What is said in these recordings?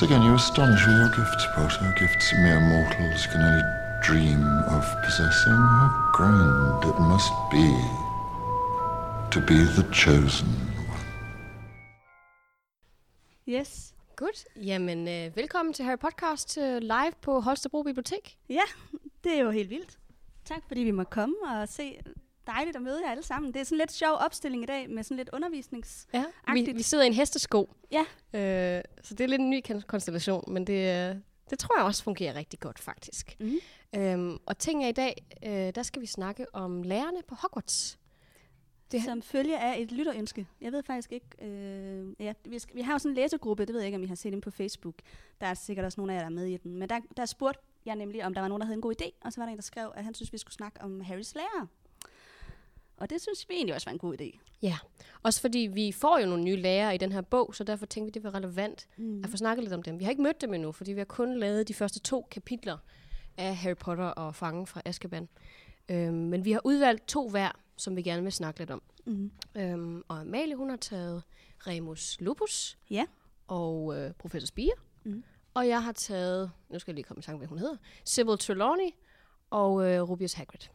Once again, you astonish with your gifts, Potter. Gifts mere mortals can only dream of possessing. How grand it must be to be the chosen one. Yes. Godt. Jamen, øh, velkommen til Harry Podcast øh, live på Holstebro Bibliotek. Ja, det er jo helt vildt. Tak fordi vi må komme og se. Dejligt at møde jer alle sammen. Det er sådan lidt sjov opstilling i dag med sådan lidt undervisnings... Ja, vi, vi sidder i en hestesko, Ja, øh, så det er lidt en ny kon- konstellation, men det, øh, det tror jeg også fungerer rigtig godt, faktisk. Mhm. Øhm, og ting er i dag, øh, der skal vi snakke om lærerne på Hogwarts. Det- som følge af et lytterønske. Jeg ved faktisk ikke... Øh, ja, vi, skal, vi har jo sådan en læsegruppe, det ved jeg ikke, om I har set den på Facebook. Der er sikkert også nogle af jer, der er med i den. Men der, der spurgte jeg nemlig, om der var nogen, der havde en god idé. Og så var der en, der skrev, at han synes, vi skulle snakke om Harrys lærer. Og det synes vi egentlig også var en god idé. Ja, også fordi vi får jo nogle nye lærere i den her bog, så derfor tænkte vi, det var relevant mm. at få snakket lidt om dem. Vi har ikke mødt dem endnu, fordi vi har kun lavet de første to kapitler af Harry Potter og Fangen fra Azkaban. Øhm, men vi har udvalgt to hver, som vi gerne vil snakke lidt om. Mm. Øhm, og Amalie, hun har taget Remus Lupus Ja. og øh, Professor Spire. Mm. Og jeg har taget, nu skal jeg lige komme i tanke, hvad hun hedder, Sybil Trelawney og øh, Rubius Hagrid.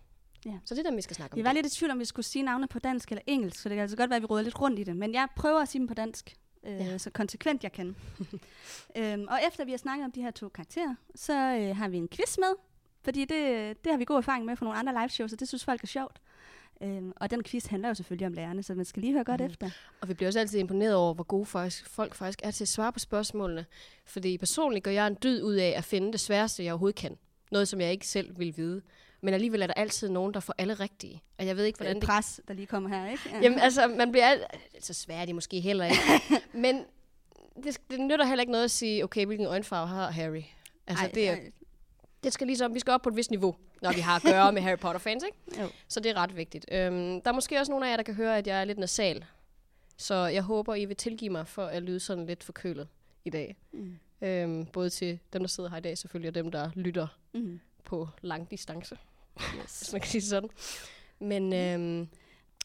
Ja. Så det er dem, vi skal snakke om. I var lidt i tvivl, om vi skulle sige navne på dansk eller engelsk, så det kan altså godt være, at vi råder lidt rundt i det. Men jeg prøver at sige dem på dansk, øh, Ja. så konsekvent jeg kan. øhm, og efter vi har snakket om de her to karakterer, så øh, har vi en quiz med, fordi det, det har vi god erfaring med fra nogle andre live shows, og det synes folk er sjovt. Øhm, og den quiz handler jo selvfølgelig om lærerne, så man skal lige høre godt mm. efter. Og vi bliver også altid imponeret over, hvor gode faktisk, folk faktisk er til at svare på spørgsmålene. Fordi personligt gør jeg en dyd ud af at finde det sværeste, jeg overhovedet kan. Noget, som jeg ikke selv vil vide. Men alligevel er der altid nogen, der får alle rigtige. Og jeg ved ikke, hvordan Det det... pres, der lige kommer her, ikke? Ja. Jamen altså, man bliver alt... Så svært er de måske heller ikke. Men det, det nytter heller ikke noget at sige, okay, hvilken øjenfarve har Harry? Altså, Ej, det, er, ej, det skal ligesom, vi skal op på et vist niveau, når vi har at gøre med Harry Potter-fans, ikke? Jo. Så det er ret vigtigt. Øhm, der er måske også nogle af jer, der kan høre, at jeg er lidt nasal. Så jeg håber, I vil tilgive mig for at lyde sådan lidt forkølet i dag. Mm. Øhm, både til dem, der sidder her i dag selvfølgelig, og dem, der lytter Mm. på lang distance, Yes. hvis man kan sige sådan. Men øhm,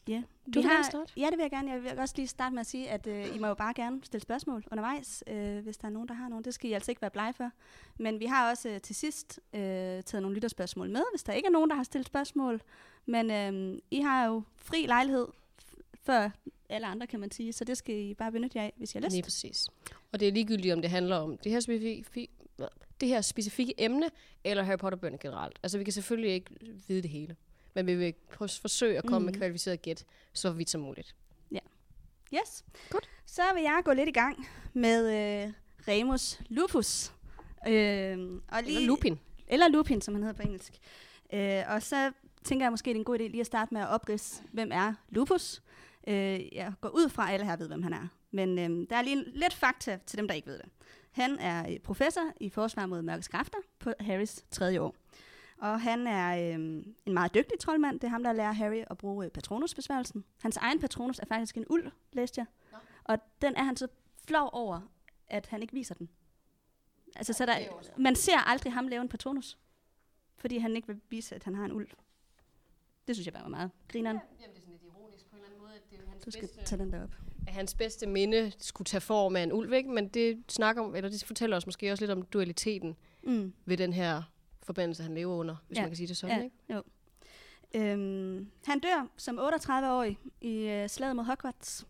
Ja. Du Vi starte? Ja, det vil jeg gerne. Jeg vil også lige starte med at sige, at øh, I må jo bare gerne stille spørgsmål undervejs, øh, hvis der er nogen, der har nogen. Det skal I altså ikke være blege for. Men vi har også øh, til sidst øh, taget nogle lytterspørgsmål med, hvis der ikke er nogen, der har stillet spørgsmål. Men øh, I har jo fri lejlighed før alle andre, kan man sige. Så det skal I bare benytte jer af, hvis I har lyst. lige præcis. Og det er ligegyldigt, om det handler om det her specifikke, det her specifikke emne, eller Harry Potter-bøger generelt. Altså, vi kan selvfølgelig ikke vide det hele. Men vi vil prøve at forsøge at komme mm. med kvalificeret gæt, så vidt som muligt. Yes. Godt. Så vil jeg gå lidt i gang med øh, Remus Lupus. Øh, og Eller Lupin. Eller Lupin, som han hedder på engelsk. Øh, og så tænker jeg måske, det er en god idé lige at starte med at opridse, hvem er Lupus. Øh, jeg går ud fra, at alle her ved, hvem han er. Men øh, der er lige en, lidt fakta til dem, der ikke ved det. Han er øh, professor i forsvar mod mørkets kræfter på Harrys tredje år. Og han er øh, en meget dygtig troldmand. Det er ham, der lærer Harry at bruge øh, patronusbesværgelsen. Hans egen patronus er faktisk en uld, læste jeg. Og den er han så flov over, at han ikke viser den. Altså, så der, man ser aldrig ham lave en patronus, fordi han ikke vil vise, at han har en uld. Det synes jeg bare var meget grineren. Jamen, det er sådan lidt ironisk på en eller anden måde, at det er hans Du skal tage den der op. hans bedste minde skulle tage form af en ulv, ikke? Men det snakker om, eller det fortæller os måske også lidt om dualiteten Mm. ved den her forbandelse, han lever under, hvis Ja. man kan sige det sådan, Ja, ikke? jo. Øhm, han dør som 38-årig i øh, slaget mod Hogwarts.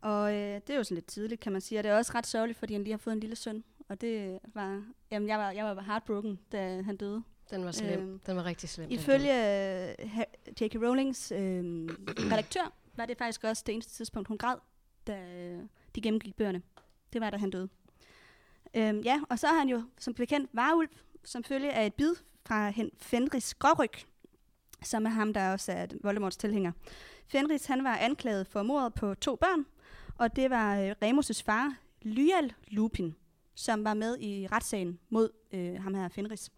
Og øh, det er jo sådan lidt tidligt, kan man sige. Og det er også ret sørgeligt, fordi han lige har fået en lille søn. Og det var... Jamen, jeg var, jeg var heartbroken, da han døde. Den var slem. Øhm, den var rigtig slem. Ifølge øh, J.K. Rowlings øh, redaktør, var det faktisk også det eneste tidspunkt, hun græd, da øh, de gennemgik bøgerne. Det var, da han døde. Øhm, ja, og så er han jo som bekendt varulv, som følge af et bid fra Fenris gråryg, som er ham, der også er Voldemorts tilhænger. Fenris, han var anklaget for mordet på to børn, og det var øh, Remus' far, Lyal Lupin, som var med i retssagen mod øh, ham her Fenris.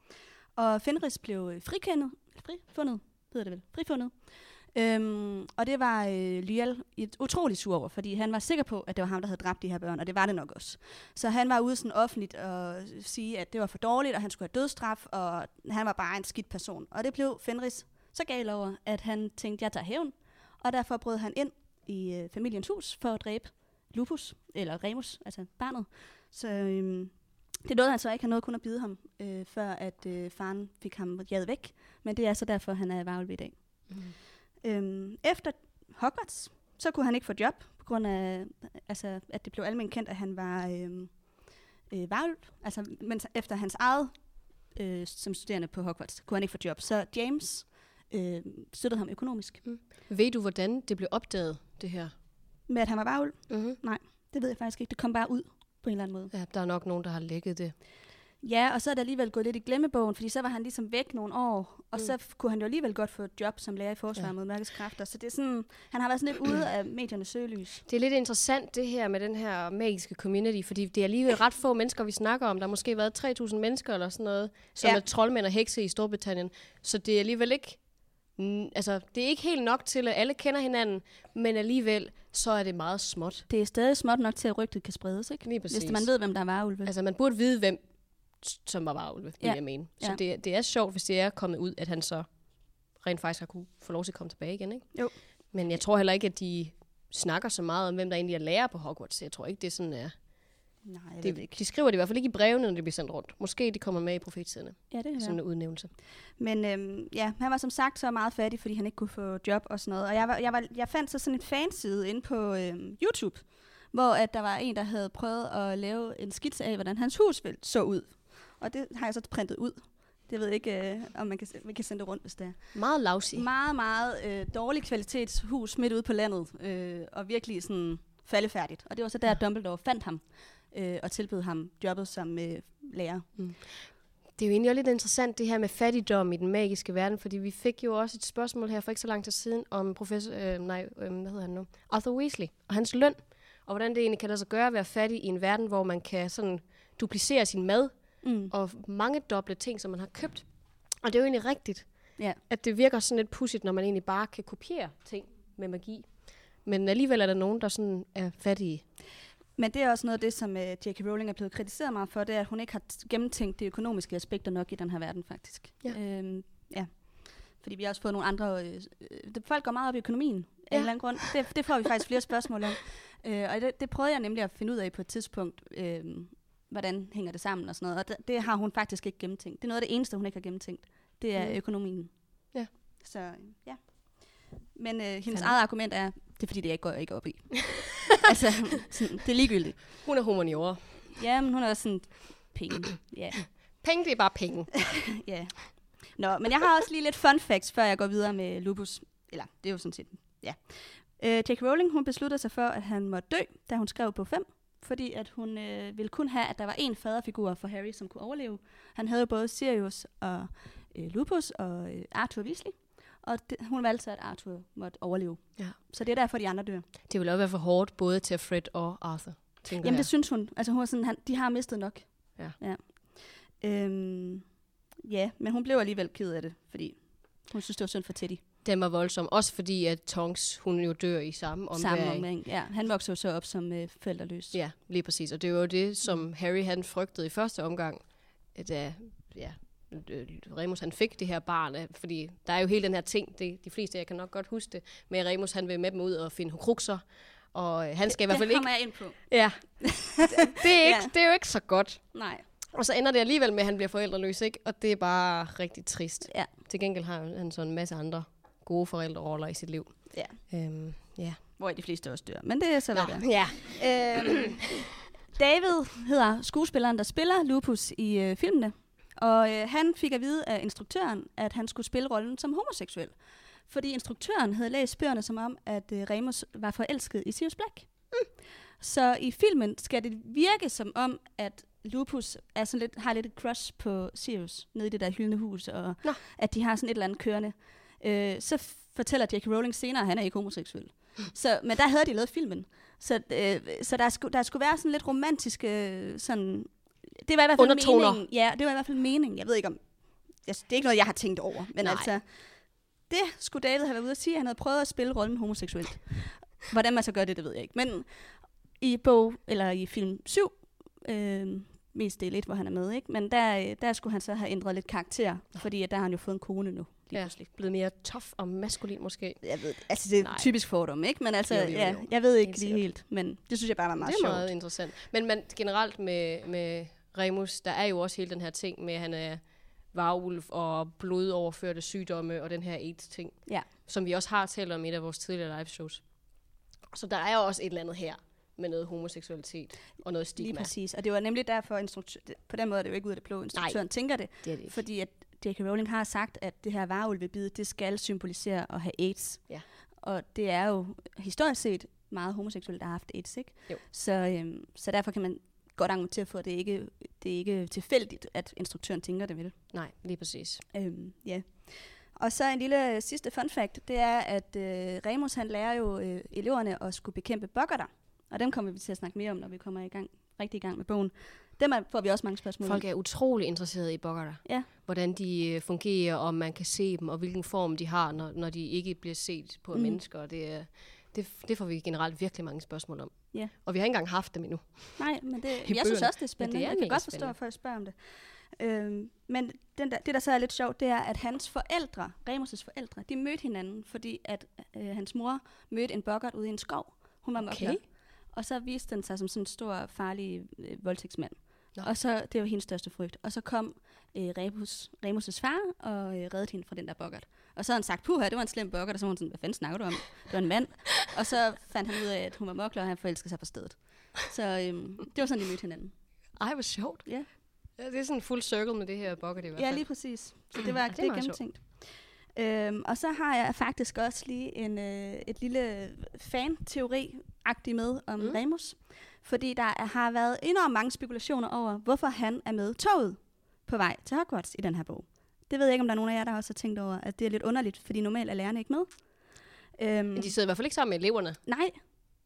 Og Fenris blev øh, frikendet, frifundet, hedder det vel, frifundet. Øhm, og det var øh, Lyal et utroligt sur over, fordi han var sikker på, at det var ham, der havde dræbt de her børn, og det var det nok også. Så han var ude sådan offentligt og sige, at det var for dårligt, og han skulle have dødsstraf, og han var bare en skidt person. Og det blev Fenris så gal over, at han tænkte, jeg tager hævn, og derfor brød han ind i øh, familiens hus for at dræbe Lupus, eller Remus, altså barnet. Så øhm, Det nåede han så ikke. Han nåede kun at bide ham, øh, før at øh, faren fik ham jaget væk. Men det er så derfor, han er varulv i dag. Mm. Øhm, efter Hogwarts, så kunne han ikke få job, på grund af, altså, at det blev almindeligt kendt, at han var øhm, øh, varulv. Altså, men efter hans eget øh, som studerende på Hogwarts, kunne han ikke få job. Så James øh, støttede ham økonomisk Ved du, hvordan det blev opdaget, det her? med, at han var varulv. Mm-hmm. Det ved jeg faktisk ikke. Det kom bare ud på en eller anden måde. Ja, der er nok nogen, der har lækket det. Ja, og så er det alligevel gået lidt i glemmebogen, fordi så var han ligesom væk nogle år, og Mm. så kunne han jo alligevel godt få et job som lærer i forsvar Ja. mod mørkets kræfter. Så det er sådan, han har været sådan lidt ude af mediernes søgelys. Det er lidt interessant, det her med den her magiske community, fordi det er alligevel ret få mennesker, vi snakker om. Der har måske været 3.000 mennesker eller sådan noget, som ja. Er troldmænd og hekse i Storbritannien. Så det er alligevel ikke... Mm, altså, det er ikke helt nok til, at alle kender hinanden, men alligevel, så er det meget småt. Det er stadig småt nok til, at rygtet kan spredes, ikke? Lige præcis. Hvis man ved, hvem der er varulve. Altså, man burde vide, hvem som var varulve, vil Ja. jeg mene. Så Ja. det, det er sjovt, hvis det er kommet ud, at han så rent faktisk har kunne få lov til at komme tilbage igen, ikke? Jo. Men jeg tror heller ikke, at de snakker så meget om, hvem der egentlig er lærer på Hogwarts. Jeg tror ikke, det er sådan, er. Nej, jeg Det, det ikke. de skriver det i hvert fald ikke i brevene, når det bliver sendt rundt. Måske de kommer med i profetiderne, Ja, det er sådan en udnævnelse. Men øhm, ja, han var som sagt så meget fattig, fordi han ikke kunne få job og sådan noget. Og jeg, var, jeg, var, jeg fandt så sådan en fanside inde på øhm, YouTube, hvor at der var en, der havde prøvet at lave en skitse af, hvordan hans hus vil- så ud. Og det har jeg så printet ud. Det ved jeg ikke, øh, om man kan, vi kan sende det rundt, hvis det er. Meget lavsig. Meget, meget øh, dårlig kvalitetshus midt ude på landet, øh, og virkelig sådan faldefærdigt. Og det var så der, Dumbledore fandt ham, øh, og tilbød ham jobbet som øh, lærer. Det er jo egentlig også lidt interessant, det her med fattigdom i den magiske verden, fordi vi fik jo også et spørgsmål her for ikke så lang tid siden om professor, øh, nej, øh, hvad hedder han nu? Arthur Weasley og hans løn, og hvordan det egentlig kan lade sig gøre at være fattig i en verden, hvor man kan sådan duplicere sin mad Mm. og mange doble ting, som man har købt. Og det er jo egentlig rigtigt, Ja. at det virker sådan lidt pudsigt, når man egentlig bare kan kopiere ting med magi. Men alligevel er der nogen, der sådan er fattige. Men det er også noget af det, som uh, J.K. Rowling er blevet kritiseret meget for, det er, at hun ikke har gennemtænkt de økonomiske aspekter nok i den her verden, faktisk. Ja. Øhm, ja. Fordi vi har også fået nogle andre... Øh, øh, det- folk går meget op i økonomien af Ja. en eller anden grund. Det, det får vi faktisk flere spørgsmål om. Øh, og det, det prøvede jeg nemlig at finde ud af på et tidspunkt, øh, hvordan hænger det sammen og sådan noget. Og det, det har hun faktisk ikke gennemtænkt. Det er noget af det eneste, hun ikke har gennemtænkt. Det er Mm. økonomien. Ja. Så ja. Men øh, hendes Fandme. eget argument er, det er fordi, det jeg går ikke op i. altså, sådan, det er ligegyldigt. Hun er humaniora. Ja, men hun er også sådan, penge. Ja, Penge, det er bare penge. ja. Nå, men jeg har også lige lidt fun facts, før jeg går videre med lupus. Eller, det er jo sådan set, ja. Øh, J.K. Rowling, hun besluttede sig for, at han måtte dø, da hun skrev på 5. Fordi at hun øh, ville kun have, at der var en faderfigur for Harry, som kunne overleve. Han havde jo både Sirius og øh, Lupus og øh, Arthur Weasley. Og det, hun valgte så, at Arthur måtte overleve. Ja. Så det er derfor, de andre dør. Det vil også være for hårdt, både til Fred og Arthur, tænker Jamen, jeg. det synes hun. Altså, hun var sådan, han, de har mistet nok. Ja. ja. Øhm, ja, men hun blev alligevel ked af det, fordi hun synes, det var synd for Teddy. Den var voldsom. Også fordi, at Tonks, hun jo dør i samme ombæring. Samme omgang. Ja, han voksede jo så op som øh, forældreløs. Ja, lige præcis. Og det var jo det, som Harry han frygtede i første omgang, da ja, øh, Remus han fik det her barn. øh, Fordi der er jo hele den her ting, det, de fleste af jer kan nok godt huske det, med Remus han vil med dem ud og finde hukrukser. Og øh, han skal i hvert fald det ikke... kommer jeg ind på. Ja, det er, ikke, Ja. det er jo ikke så godt. Nej. Og så ender det alligevel med, at han bliver forældreløs, ikke? Og det er bare rigtig trist. Ja. Til gengæld har han så en masse andre gode forældreroller i sit liv. Ja. Øhm, ja. Hvor de fleste også dør. Men det er så, hvad det ja. Øhm, David hedder skuespilleren, der spiller Lupus i øh, filmene. Og øh, han fik at vide af instruktøren, at han skulle spille rollen som homoseksuel. Fordi instruktøren havde læst bøgerne som om, at øh, Remus var forelsket i Sirius Black. Mm. Så i filmen skal det virke som om, at Lupus er sådan lidt, har lidt et crush på Sirius nede i det der hyldende hus, og Nå. at de har sådan et eller andet kørende. Øh, så fortæller J.K. Rowling senere, at han er ikke homoseksuel. Så, men der havde de lavet filmen. Så, øh, så der, skulle, der skulle være sådan lidt romantiske øh, sådan... Det var i hvert fald Undertoner. meningen. Ja, det var i hvert fald meningen. Jeg ved ikke om... Jeg, det er ikke noget, jeg har tænkt over. Men Nej. altså... Det skulle David have været ude at sige, at han havde prøvet at spille rollen homoseksuelt. Hvordan man så gør det, det ved jeg ikke. Men i bog, eller i film 7, øh, mest del 1, hvor han er med, ikke? men der, øh, der skulle han så have ændret lidt karakter, fordi at der har han jo fået en kone nu. Lige ja. pludselig. Blevet mere tough og maskulin måske. Jeg ved, altså det er Nej. typisk fordom, ikke? Men altså, Jo, jo, jo. Ja, jeg ved ikke Helt lige helt, men det synes jeg bare var meget det er sjovt. meget interessant. Men man, generelt med, med Remus, der er jo også hele den her ting med, at han er varulv og blodoverførte sygdomme og den her AIDS-ting, Ja. som vi også har talt om i et af vores tidligere live shows. Så der er jo også et eller andet her med noget homoseksualitet og noget Lige stigma. præcis. Og det var nemlig derfor, instruktør, på den måde er det jo ikke ud af det blå, instruktøren tænker det. Det det ikke. Fordi at J.K. Rowling har sagt, at det her varulvebid, det skal symbolisere at have AIDS. Ja. Og det er jo historisk set meget homoseksuelle, der har haft AIDS, ikke? Jo. Så, øhm, så derfor kan man godt argumentere for, at det ikke det er ikke tilfældigt, at instruktøren tænker det vel. Nej, lige præcis. Øhm, ja. Og så en lille øh, sidste fun fact, det er, at øh, Remus han lærer jo øh, eleverne at skulle bekæmpe boggerter. Og dem kommer vi til at snakke mere om, når vi kommer i gang, rigtig i gang med bogen. Dem er, får vi også mange spørgsmål Folk er utrolig interesserede i boggerter. Ja. Hvordan de øh, fungerer, om man kan se dem, og hvilken form de har, når, når de ikke bliver set på Mm. mennesker. Det, er, det, det får vi generelt virkelig mange spørgsmål om. Ja. Og vi har ikke engang haft dem endnu. Nej, men det, jeg synes også, det er spændende. det er jeg kan godt forstå, at folk spørger om det. Øhm, men den der, det, der så er lidt sjovt, det er, at hans forældre, Remus' forældre, de mødte hinanden, fordi at øh, hans mor mødte en boggart ude i en skov. Hun var Okay. mokler. Og så viste den sig som sådan en stor, farlig øh, voldtægtsmand. Nå. Og så, det var hendes største frygt. Og så kom øh, Remus, Remus' far og øh, reddede hende fra den der boggart. Og så havde han sagt, puha, det var en slem boggart. Og så var hun sådan, hvad fanden snakker du om? Det var en mand. og så fandt han ud af, at hun var mokler, og han forelskede sig på stedet. Så øhm, det var sådan, de mødte hinanden. Ej, hvor sjovt. Ja. Ja, det er sådan en fuld circle med det her bokker, det i hvert Ja, fald. lige præcis. Så det var Ja, ja, det det, er sjovt. gennemtænkt. Øhm, og så har jeg faktisk også lige en, øh, et lille fan-teori-agtigt med om mm. Remus. Fordi der er, har været enormt mange spekulationer over, hvorfor han er med toget på vej til Hogwarts i den her bog. Det ved jeg ikke, om der er nogen af jer, der også har tænkt over, at det er lidt underligt, fordi normalt er lærerne ikke med. Øhm, Men de sidder i hvert fald ikke sammen med eleverne. Nej,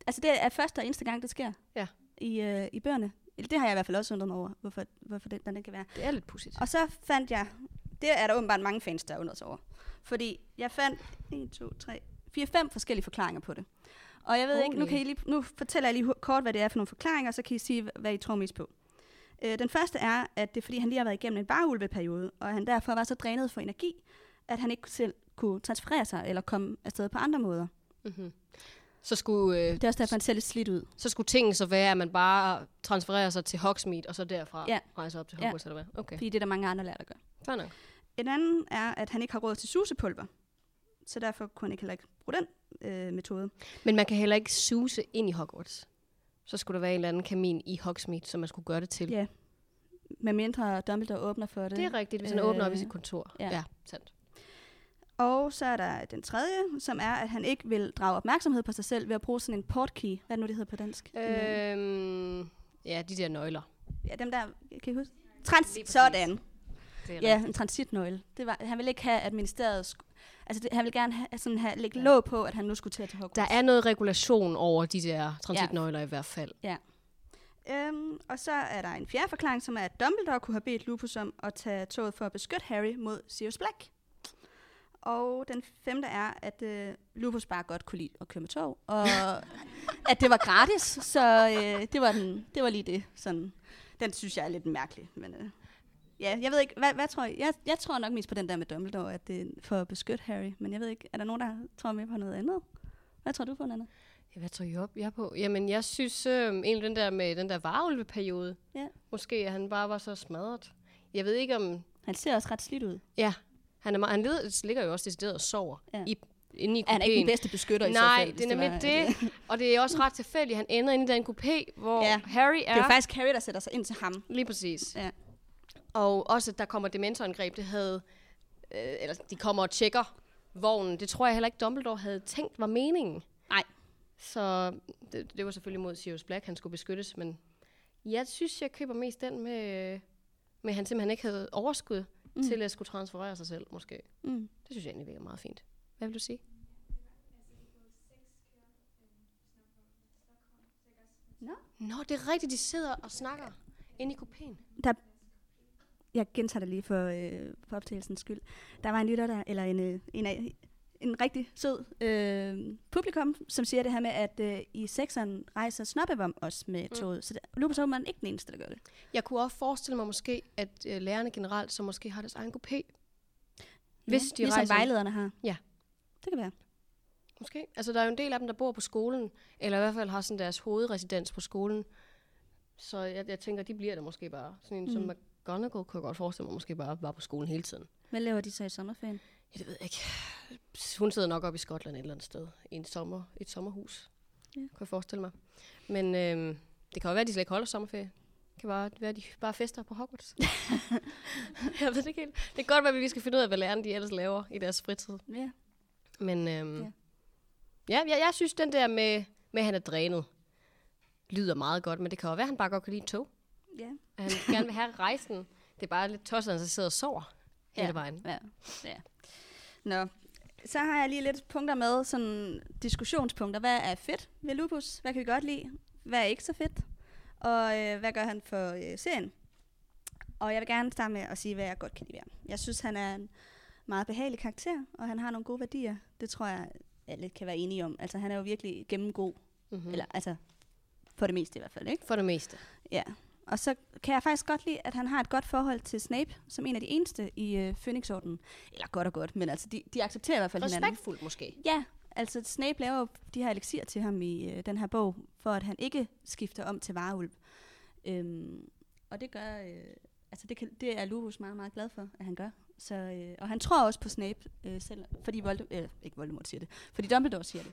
altså det er første og eneste gang, det sker Ja. i, øh, i bøgerne. Det har jeg i hvert fald også undret mig over, hvorfor, hvorfor det, det kan være. Det er lidt pudsigt. Og så fandt jeg, det er der åbenbart mange fans, der undrer sig over. Fordi jeg fandt 1, 2, 3, 4, 5 forskellige forklaringer på det. Og jeg ved Holy. ikke, nu, kan I lige, nu fortæller jeg lige kort, hvad det er for nogle forklaringer, så kan I sige, hvad I tror mest på. Øh, den første er, at det er fordi, han lige har været igennem en varulveperiode, og han derfor var så drænet for energi, at han ikke selv kunne transferere sig eller komme afsted på andre måder. Mm-hmm. Så skulle, øh, Det er også derfor, han ser lidt slidt ud. så skulle tingene så være, at man bare transfererer sig til Hogsmeade, og så derfra Ja. rejser op til Ja. Hogwarts, eller hvad? Okay, Fordi det er der mange andre lærere, der gør. fair nok. En anden er, at han ikke har råd til susepulver. Så derfor kunne ikke heller ikke bruge den øh, metode. Men man kan heller ikke suse ind i Hogwarts. Så skulle der være en eller anden kamin i Hogsmeade, som man skulle gøre det til. Ja. Med mindre Dumbledore åbner for det. Det er rigtigt, hvis han Øh, åbner op i sit kontor. ja. ja sandt. Og så er der den tredje, som er, at han ikke vil drage opmærksomhed på sig selv ved at bruge sådan en portkey. Hvad er det nu, det hedder på dansk? Øhm, ja, de der nøgler. Ja, dem der, kan I huske? Trans sådan. Det er Ja, en transitnøgle. Det var, han ville ikke have, at ministeriet... Altså, det, han ville gerne have, sådan have, lægge låg på, at han nu skulle til at til Hogwarts. Der er noget regulation over de der transitnøgler i hvert fald. Øhm, og så er der en fjerde forklaring, som er, at Dumbledore kunne have bedt Lupus om at tage toget for at beskytte Harry mod Sirius Black. Og den femte er, at øh, Lupus bare godt kunne lide at køre med tog, og at det var gratis, så øh, det, var den, det var lige det. Sådan. Den synes jeg er lidt mærkelig, men øh, ja, jeg ved ikke, hvad, hvad tror I? Jeg, jeg tror nok mest på den der med Dumbledore, at det er for at beskytte Harry, men jeg ved ikke, er der nogen, der tror mere på noget andet? Hvad tror du på, Nana? Ja, hvad tror? Jeg er på? Jamen, jeg synes øh, egentlig den der med den der varulveperiode. Ja. Måske, at han bare var så smadret. Jeg ved ikke om... Han ser også ret slidt ud. Ja, han, er han led, ligger jo også decideret og sover Ja. i, inde i Er han ikke den kupéen. bedste beskytter i så Nej, fald? det er nemlig var- det. Og det er også ret tilfældigt, han ender inde i den kupé, hvor Ja. Harry er. Det er faktisk Harry, der sætter sig ind til ham. Lige præcis. Ja. Og også, at der kommer dementorangreb, det havde... Øh, eller de kommer og tjekker vognen. Det tror jeg heller ikke, Dumbledore havde tænkt var meningen. Nej. Så det, det var selvfølgelig mod Sirius Black, han skulle beskyttes, men jeg synes, jeg køber mest den med, med han simpelthen ikke havde overskud Mm. til at skulle transferere sig selv, måske. Mm. Det synes jeg egentlig virker meget fint. Hvad vil du sige? Nå. Nå, det er rigtigt, de sidder og snakker inde i kupéen. Jeg gentager det lige for, øh, for optagelsens skyld. Der var en lytter, der, eller en, øh, en, af, en rigtig sød øh, publikum, som siger det her med, at øh, i sekseren rejser Snobbevom også med Mm. toget. Så der, Lupus er åbenbart ikke den eneste, der gør det. Jeg kunne også forestille mig måske, at øh, lærerne generelt så måske har deres egen kupé. Hvis de ligesom rejser- vejlederne har. Ja. Det kan være. Måske. Altså, der er jo en del af dem, der bor på skolen, eller i hvert fald har sådan deres hovedresidens på skolen. Så jeg, jeg tænker, de bliver det måske bare. Sådan en mm. som McGonagall kunne jeg godt forestille mig, måske bare var på skolen hele tiden. Hvad laver de så i sommerferien? Ja, det ved jeg ikke. Hun sidder nok op i Skotland et eller andet sted. I en sommer, et sommerhus. Ja. Kunne jeg forestille mig. Men øhm, det kan jo være, at de slet ikke holder sommerferie. Det kan bare være, at de bare fester på Hogwarts. jeg ved det ikke helt. Det kan godt være, at vi skal finde ud af, hvad lærerne de ellers laver i deres fritid. Ja. Men øhm, Ja. ja. Jeg, jeg synes, den der med, med, at han er drænet, lyder meget godt. Men det kan jo være, at han bare godt kan lide tog. Ja. At han gerne vil have rejsen. Det er bare lidt tosset, at han så sidder og sover hele Ja. vejen. Ja. ja. Nå, så har jeg lige lidt punkter med, sådan diskussionspunkter. Hvad er fedt ved Lupus? Hvad kan vi godt lide? Hvad er ikke så fedt? Og øh, hvad gør han for øh, serien? Og jeg vil gerne starte med at sige, hvad jeg godt kan lide ved ham. Jeg synes, han er en meget behagelig karakter, og han har nogle gode værdier. Det tror jeg, alle kan være enige om. Altså, han er jo virkelig gennemgod. Mm. Mm. Eller, altså, for det meste i hvert fald, ikke? For det meste. Ja. Og så kan jeg faktisk godt lide, at han har et godt forhold til Snape, som en af de eneste i øh, Phoenix-ordenen. Eller godt og godt, men altså, de, de accepterer i hvert fald hinanden. Respektfuldt måske. Ja, altså Snape laver jo de her elixir til ham i øh, den her bog, for at han ikke skifter om til varulv. Øhm, og det gør, øh, altså det, kan, det er Lupus meget, meget glad for, at han gør. Så, øh, og han tror også på Snape, øh, selv, fordi Voldemort, øh, ikke Voldemort siger det, fordi Dumbledore siger det.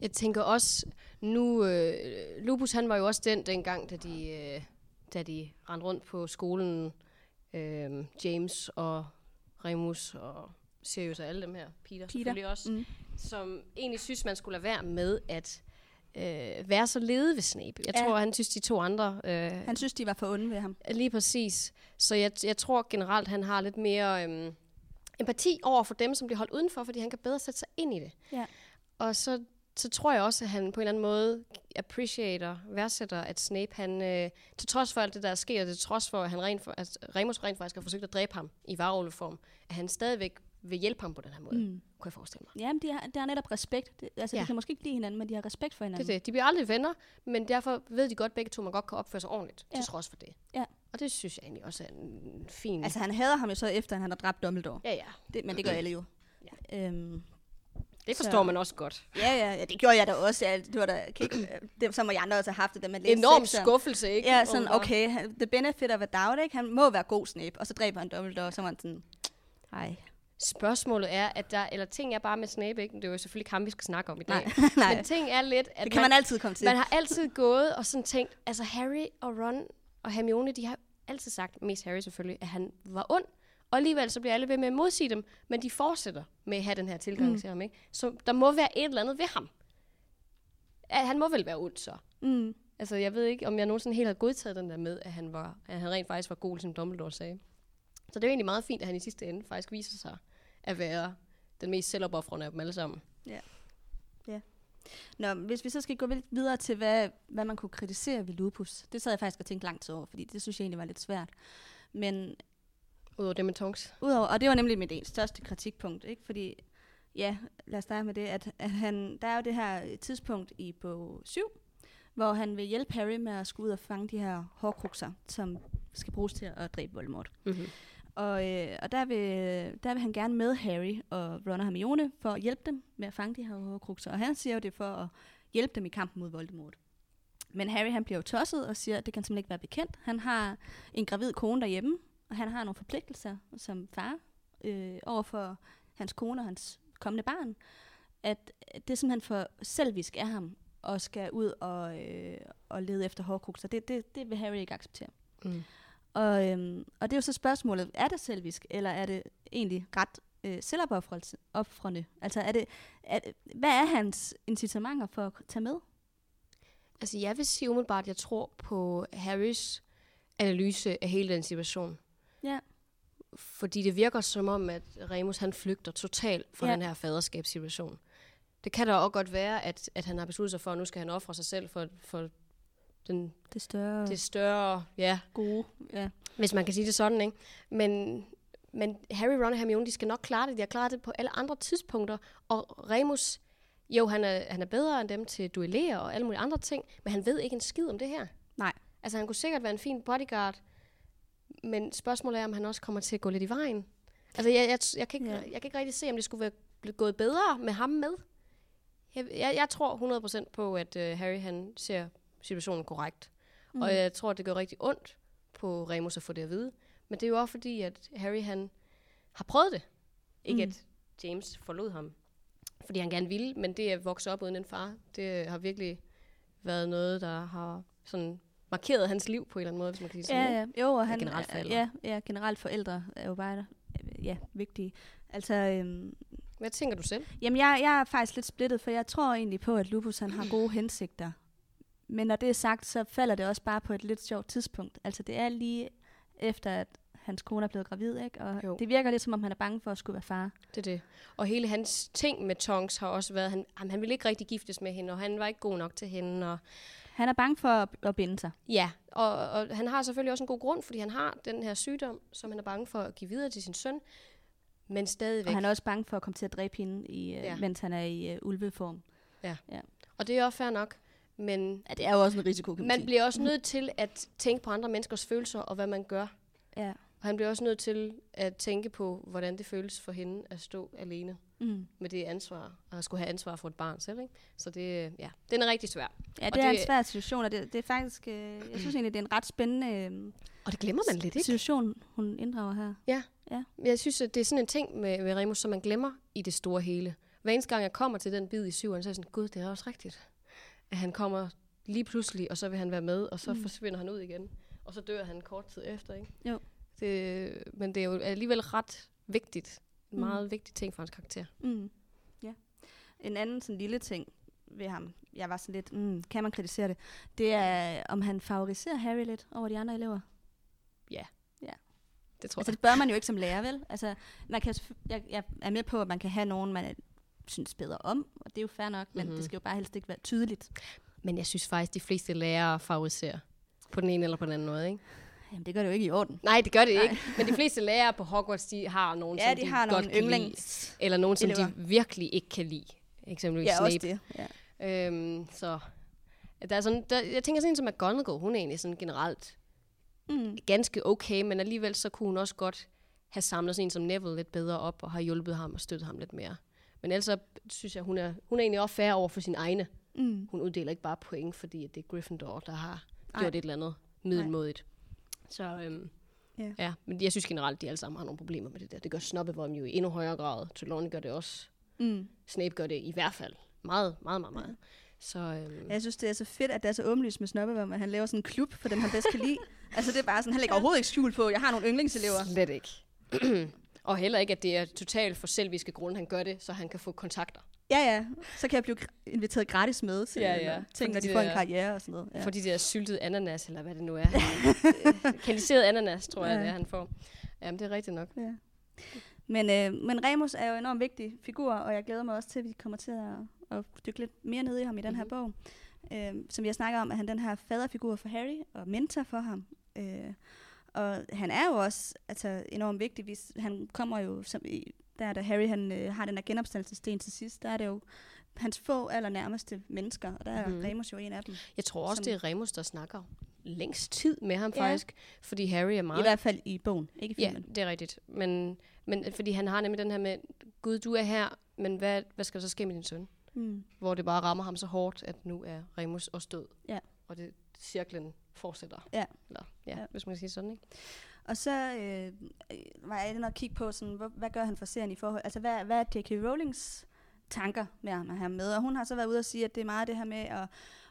Jeg tænker også, nu, øh, Lupus han var jo også den dengang, da de, øh, da de rendte rundt på skolen, øh, James og Remus og Sirius og alle dem her, Peter, Peter. selvfølgelig også, Mm. som egentlig synes, man skulle lade være med at øh, være så lede ved Snape. Jeg Ja. tror, han synes, de to andre... Øh, Han synes, de var for onde ved ham. Lige præcis. Så jeg, jeg tror generelt, han har lidt mere øhm, empati over for dem, som bliver holdt udenfor, fordi han kan bedre sætte sig ind i det. Ja. Og så, så tror jeg også, at han på en eller anden måde appreciater, værdsætter, at Snape, han, øh, til trods for alt det, der er sket, og til trods for, at, han rent for, at Remus rent faktisk har forsøgt at dræbe ham i varulveform, at han stadigvæk vil hjælpe ham på den her måde, mm. kunne jeg forestille mig. Jamen, de har, de har netop respekt. Det, altså, ja. De kan måske ikke lide hinanden, men de har respekt for Det hinanden. er det. De bliver aldrig venner, men derfor ved de godt begge to, at man godt kan opføre sig ordentligt. Ja. til trods for det. Ja. Og det synes jeg egentlig også er en fin... Altså, han hader ham jo så efter, at han har dræbt Dumbledore. ja, ja. Det, men det gør alle jo. Ja. Øhm, Det Så- forstår man også godt. ja, ja, ja, det gjorde jeg da også. Ja, det var da, okay, det, så må jeg andre også have haft det, da man læste Enorm sekseren. skuffelse, ikke? Ja, sådan, okay, the benefit of a doubt, ikke? Han må være god Snape, og så dræber han Dumbledore, og så var han sådan, ej. Spørgsmålet er, at der, eller ting er bare med Snape, ikke? Det er jo selvfølgelig ikke ham, vi skal snakke om i dag. Nej, nej. Men ting er lidt, at Det kan man altid komme til. man har altid gået og sådan tænkt, altså Harry og Ron og Hermione, de har altid sagt, mest Harry selvfølgelig, at han var ond. Og alligevel så bliver alle ved med at modsige dem, men de fortsætter med at have den her tilgang mm. til ham, ikke? Så der må være et eller andet ved ham. At han må vel være ond så. Mm. Altså, jeg ved ikke, om jeg nogensinde helt har godtaget den der med, at han, var, at han rent faktisk var god, som Dumbledore sagde. Så det er jo egentlig meget fint, at han i sidste ende faktisk viser sig at være den mest selvopoffrende af dem alle sammen. Nå, hvis vi så skal gå lidt videre til, hvad, hvad man kunne kritisere ved lupus. Det sad jeg faktisk og tænkte lang tid over, fordi det synes jeg egentlig var lidt svært. Men Udover det med tongs. Udover, og det var nemlig mit største kritikpunkt, ikke? Fordi, ja, lad os starte med det, at, at han, der er jo det her tidspunkt i bog 7, hvor han vil hjælpe Harry med at skulle ud og fange de her hårkrukser, som skal bruges til at dræbe Voldemort. Mm-hmm. Og, øh, og der, vil, der vil han gerne med Harry og Ron og Hermione for at hjælpe dem med at fange de her hårkrukser. Og han siger jo det for at hjælpe dem i kampen mod Voldemort. Men Harry han bliver jo tosset og siger, at det kan simpelthen ikke være bekendt. Han har en gravid kone derhjemme, og han har nogle forpligtelser som far øh, over for hans kone og hans kommende barn. At det er simpelthen for selvisk af ham og skal ud og, øh, og lede efter hårkrukser. Det, det, det vil Harry ikke acceptere. Mm. Og, øhm, og det er jo så spørgsmålet, er det selvisk, eller er det egentlig ret øh, selvopoffrende? Altså, er det, er, hvad er hans incitamenter for at tage med? Altså, jeg vil sige umiddelbart, at jeg tror på Harrys analyse af hele den situation. Ja. Fordi det virker som om, at Remus han flygter totalt fra Ja. den her faderskabssituation. Det kan da også godt være, at, at han har besluttet sig for, at nu skal han ofre sig selv for, for den, Det større det større, ja, gode. Ja. hvis man kan sige det sådan, ikke? Men, men Harry, Ron og Hermione, de skal nok klare det. De har klaret det på alle andre tidspunkter. Og Remus, jo, han er, han er bedre end dem til duellere og alle mulige andre ting, men han ved ikke en skid om det her. Nej. Altså, han kunne sikkert være en fin bodyguard, men spørgsmålet er, om han også kommer til at gå lidt i vejen. Altså, jeg, jeg, jeg, kan, ikke, Ja. jeg kan ikke rigtig se, om det skulle være blevet gået bedre med ham med. Jeg, jeg, jeg tror 100% på, at uh, Harry han ser situationen korrekt. Mm. Og jeg tror, det gør rigtig ondt på Remus at få det at vide. Men det er jo også fordi, at Harry han har prøvet det. Ikke Mm. at James forlod ham, fordi han gerne ville, men det at vokse op uden en far, det har virkelig været noget, der har sådan markeret hans liv på en eller anden måde, hvis man kan sige sådan. Ja, ja. Jo, og han, generelt forældre. Ja, ja, generelt forældre er jo bare ja, vigtige. Altså, øhm, Hvad tænker du selv? jamen jeg, jeg er faktisk lidt splittet, for jeg tror egentlig på, at Lupus han har gode hensigter. Men når det er sagt, så falder det også bare på et lidt sjovt tidspunkt. Altså det er lige efter, at hans kone er blevet gravid, ikke? Og Jo. det virker lidt som om, han er bange for at skulle være far. Det er det. Og hele hans ting med Tonks har også været, han, jamen, han ville ikke rigtig giftes med hende, og han var ikke god nok til hende. Og, Han er bange for at, at binde sig. ja, og, og han har selvfølgelig også en god grund, fordi han har den her sygdom, som han er bange for at give videre til sin søn. Men stadigvæk. Og han er også bange for at komme til at dræbe hende, i, Ja. ja. mens han er i uh, ulveform. Og det er også fair nok. Men Ja, det er jo også en risiko, kan man, man bliver også nødt til at tænke på andre menneskers følelser, og hvad man gør. Ja. Og han bliver også nødt til at tænke på, hvordan det føles for hende at stå alene Mm. med det ansvar, og at skulle have ansvar for et barn selv. Ikke? Så det, ja, den er rigtig svær. Ja, Og det er det- en svær situation, og det, det er faktisk, øh, jeg synes egentlig, det er en ret spændende øh, Og det glemmer man lidt, ikke? situation, hun inddrager her. Jeg synes, det er sådan en ting med, med Remus, som man glemmer i det store hele. Hver eneste gang, jeg kommer til den bid i syveren, så er jeg sådan, gud, det er også rigtigt. At han kommer lige pludselig, og så vil han være med, og så. Mm. forsvinder han ud igen. Og så dør han kort tid efter, ikke? Jo. Det, men det er jo alligevel ret vigtigt. En Mm. meget vigtig ting for hans karakter. Mm. Ja. En anden sådan lille ting ved ham, jeg var sådan lidt, mm, kan man kritisere det, det er, om han favoriserer Harry lidt over de andre elever. Det tror Altså jeg. det bør man jo ikke som lærer, vel? Altså, man kan, jeg, jeg er med på, at man kan have nogen, man synes bedre om, og det er jo fair nok, men mm-hmm. det skal jo bare helst ikke være tydeligt. Men jeg synes faktisk, de fleste lærere favoriserer på den ene eller på den anden måde, ikke? Jamen, det gør det jo ikke i orden. Nej, det gør det Nej. ikke. Men de fleste lærere på Hogwarts, de har nogen, Ja, som de de har godt nogle kan lide. Eller nogen, som elever. de virkelig ikke kan lide. Eksempelvis Ja, også Snape. det. Ja. Øhm, så der er sådan, der, jeg tænker sådan en som McGonagall, hun er egentlig sådan generelt Mm. ganske okay, men alligevel så kunne hun også godt have samlet sådan en som Neville lidt bedre op, og har hjulpet ham og støttet ham lidt mere. Men ellers så synes jeg, hun er, hun er egentlig også fair over for sine egne. Mm. Hun uddeler ikke bare point, fordi at det er Gryffindor, der har Nej. gjort et eller andet middelmådigt. Så øhm, Ja. ja, men jeg synes generelt, de alle sammen har nogle problemer med det der. Det gør Snobbevom jo i endnu højere grad. Trelawney gør det også. Mm. Snape gør det i hvert fald meget, meget, meget, meget. Så øhm, Jeg synes, det er så fedt, at det er så åbenlyst med Snobbevom, at han laver sådan en klub for dem, han bedst kan lide. altså, det er bare sådan, han lægger overhovedet ikke skjul på, jeg har nogle yndlingselever. Slet ikke. og heller ikke, at det er totalt for selviske grunde, han gør det, så han kan få kontakter. Ja, ja. Så kan jeg blive inviteret gratis med til Ja, ja, ting, når Fordi de får en er- karriere og sådan noget. Ja. For de der syltede ananas, eller hvad det nu er. Øh, Kandiseret ananas, tror jeg, Ja. det er, han får. Jamen, det er rigtigt nok. Ja. Men, øh, men Remus er jo en enormt vigtig figur, og jeg glæder mig også til, at vi kommer til at, at dykke lidt mere ned i ham i den her Mhm. bog. Øh, som vi har snakket om, at han den her faderfigur for Harry og mentor for ham. Øh, og han er jo også altså, enormt vigtig. Hvis, han kommer jo, som i, der da Harry han, øh, har den her genopstandelsesten til sidst, der er det jo hans få allernærmeste mennesker, og der er mm. Remus jo en af dem. Jeg tror også, det er Remus, der snakker længst tid med ham, Ja. faktisk. Fordi Harry er I meget... hvert fald i bogen, ikke i Ja, filmen. det er rigtigt. Men, men fordi han har nemlig den her med, Gud, du er her, men hvad, hvad skal der så ske med din søn? Mm. Hvor det bare rammer ham så hårdt, at nu er Remus også død. Ja. Og det cirklen fortsætter. Ja. Eller, ja, ja, hvis man kan sige sådan, ikke? Og så øh, var jeg inde og kigge på, sådan, hvad, hvad gør han for serien i forhold... Altså, hvad, hvad er J.K. Rowlings tanker med ham have med? Og hun har så været ude og sige, at det er meget det her med at,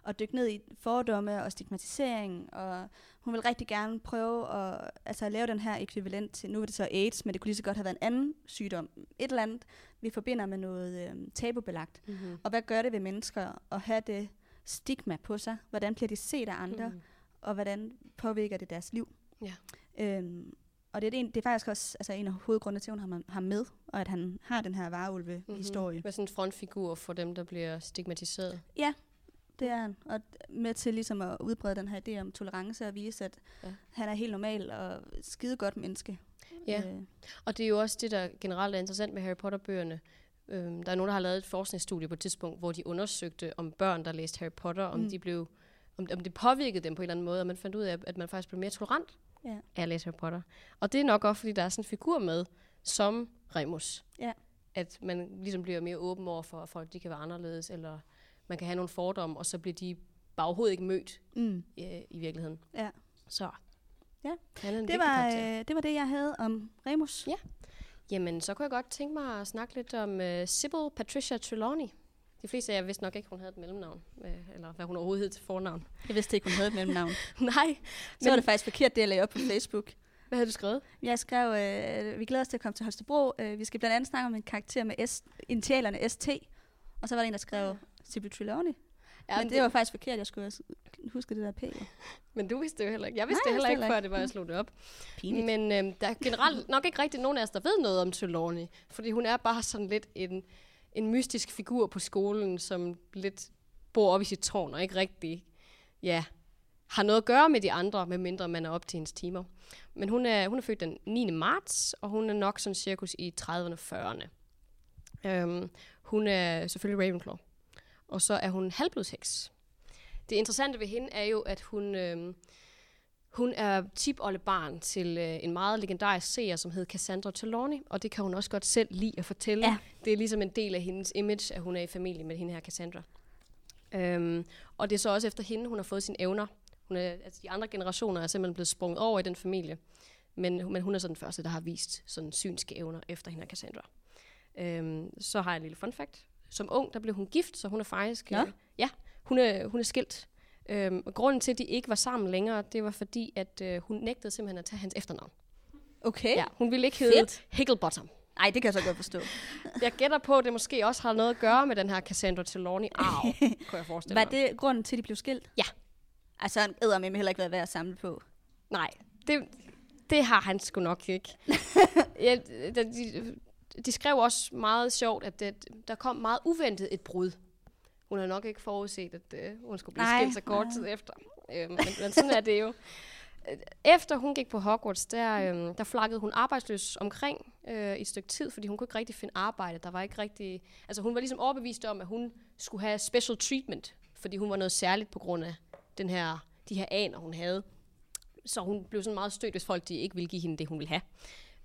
at dykke ned i fordomme og stigmatisering, og hun vil rigtig gerne prøve at, altså at lave den her ekvivalent til, nu er det så AIDS, men det kunne lige så godt have været en anden sygdom. Et eller andet, vi forbinder med noget øh, tabubelagt. Mm-hmm. Og hvad gør det ved mennesker at have det stigma på sig? Hvordan bliver de set af andre? Mm. Og hvordan påvirker det deres liv. Ja. Øhm, og det er, en, det er faktisk også altså, en af hovedgrundene til, at hun har ham med, og at han har den her varulve-historie. Med sådan en frontfigur for dem, der bliver stigmatiseret. Det er han. Og med til ligesom at udbrede den her idé om tolerance og vise, at Ja. ja. han er helt normal og skide godt menneske. Ja. Øh, Og det er jo også det, der generelt er interessant med Harry Potter-bøgerne. Øhm, der er nogen, der har lavet et forskningsstudie på et tidspunkt, hvor de undersøgte, om børn, der læste Harry Potter, om, Mm. de blev, om, om det påvirkede dem på en eller anden måde, og man fandt ud af, at man faktisk blev mere tolerant ja. af at læse Harry Potter. Og det er nok også, fordi der er sådan en figur med, som Remus. Ja. At man ligesom bliver mere åben over for, at folk de kan være anderledes, eller man kan have nogle fordomme, og så bliver de bare overhovedet ikke mødt Mm. øh, i virkeligheden. Ja. Så Ja. Det, var, øh, det var det, jeg havde om Remus. Ja. Jamen, så kunne jeg godt tænke mig at snakke lidt om uh, Sybil Patricia Trelawney. De fleste af jer vidste nok ikke, hun havde et mellemnavn, øh, eller hvad hun overhovedet hed til fornavn. Jeg vidste ikke, hun havde et mellemnavn. Nej, Så var det faktisk forkert, det jeg lagde op på Facebook. hvad havde du skrevet? Jeg skrev, øh, vi glæder os til at komme til Holstebro. Øh, vi skal blandt andet snakke om en karakter med S, initialerne ST. Og så var der en, der skrev Sibyl Trelawney. Ja, Men det var faktisk forkert, jeg skulle også huske det der P. men du vidste det jo heller ikke. Jeg vidste Nej, det heller ikke, heller før ikke. det var, jeg slog det op. Pinligt. Men øh, der er generelt nok ikke rigtig nogen af os, der ved noget om Trelawney. Fordi hun er bare sådan lidt en, en mystisk figur på skolen, som lidt bor op i sit tårn, og ikke rigtig ja, har noget at gøre med de andre, medmindre man er op til hendes timer. Men hun er, hun er født den 9. marts, og hun er nok sådan cirkus i 30'erne og 40'erne. Øhm, hun er selvfølgelig Ravenclaw. Og så er hun halvblodsheks. Det interessante ved hende er jo, at hun, øhm, hun er tipoldebarn til øh, en meget legendarisk seer, som hed Cassandra Trelawney, og det kan hun også godt selv lide at fortælle. Ja. Det er ligesom en del af hendes image, at hun er i familie med hende her Cassandra. Øhm, og det er så også efter hende, hun har fået sine evner. Hun er, altså de andre generationer er simpelthen blevet sprunget over i den familie. Men, men hun er så den første, der har vist sådan synske evner efter hende her Cassandra. Øhm, så har jeg en lille fun fact. Som ung, der blev hun gift, så hun er faktisk... Nå. Øh, ja, hun er, hun er skilt. Øhm, og grunden til, at de ikke var sammen længere, det var fordi, at øh, hun nægtede simpelthen at tage hans efternavn. Okay. Ja, hun ville ikke hedde. Higglebottom. Nej, det kan jeg så godt forstå. Jeg gætter på, at det måske også har noget at gøre med den her Cassandra Trelawney arv, kunne jeg forestille Var mig. det grunden til, at de blev skilt? Ja. Altså, han æder med heller ikke været værd at samle på. Nej, det, det har han sgu nok ikke. ja, de, de skrev også meget sjovt, at det, der kom meget uventet et brud. Hun har nok ikke forudset, at uh, hun skulle blive Nej, skilt så kort nej. tid efter. Øhm, men, men sådan er det jo. Efter hun gik på Hogwarts, der, øhm, der flakkede hun arbejdsløs omkring øh, i et stykke tid, fordi hun kunne ikke rigtig finde arbejde. Der var ikke rigtig... Altså hun var ligesom overbevist om, at hun skulle have special treatment, fordi hun var noget særligt på grund af den her, de her aner, hun havde. Så hun blev sådan meget stødt, hvis folk de ikke ville give hende det, hun ville have.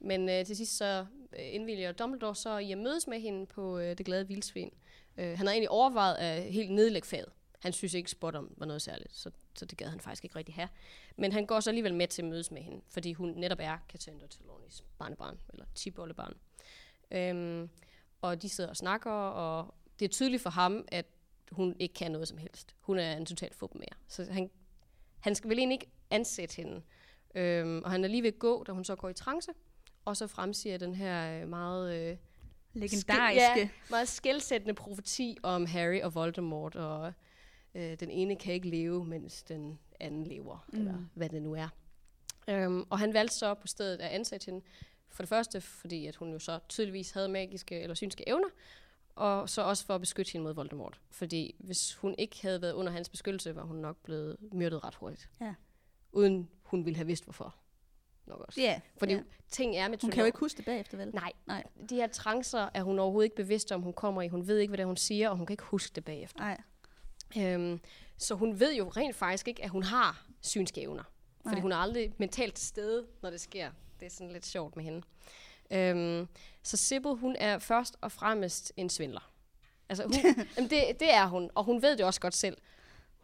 Men øh, til sidst så øh, indvilger Dumbledore så i at mødes med hende på øh, det glade vildsvin. Øh, han havde egentlig overvejet at helt nedlægge faget. Han synes ikke, spot om var noget særligt, så, så det gad han faktisk ikke rigtig have. Men han går så alligevel med til at mødes med hende, fordi hun netop er Cassandra Talonis barnebarn, eller tibollebarn. Øhm, og de sidder og snakker, og det er tydeligt for ham, at hun ikke kan noget som helst. Hun er en total fupmære. Så han, han skal vel egentlig ikke ansætte hende. Øhm, og han er lige ved at gå, da hun så går i trance, og så fremsiger den her øh, meget... Øh, Legendariske. Skæl, ja, meget skældsættende profeti om Harry og Voldemort, og øh, den ene kan ikke leve, mens den anden lever, mm. eller hvad det nu er. Um, og han valgte så på stedet at ansætte hende, for det første, fordi at hun jo så tydeligvis havde magiske eller synske evner, og så også for at beskytte hende mod Voldemort. Fordi hvis hun ikke havde været under hans beskyttelse, var hun nok blevet myrdet ret hurtigt. Ja. Uden hun ville have vidst, hvorfor. Nok også. Ja, Fordi ja. ting er med Hun kan jo ikke huske det bagefter, vel? Nej, Nej. de her trancer er hun overhovedet ikke bevidst om, hun kommer i. Hun ved ikke, hvad det er, hun siger, og hun kan ikke huske det bagefter. Nej. Øhm, så hun ved jo rent faktisk ikke, at hun har synske evner. Fordi Nej. hun er aldrig mentalt til stede, når det sker. Det er sådan lidt sjovt med hende. Øhm, så Sybil, hun er først og fremmest en svindler. Altså, hun, jamen det, det er hun, og hun ved det også godt selv.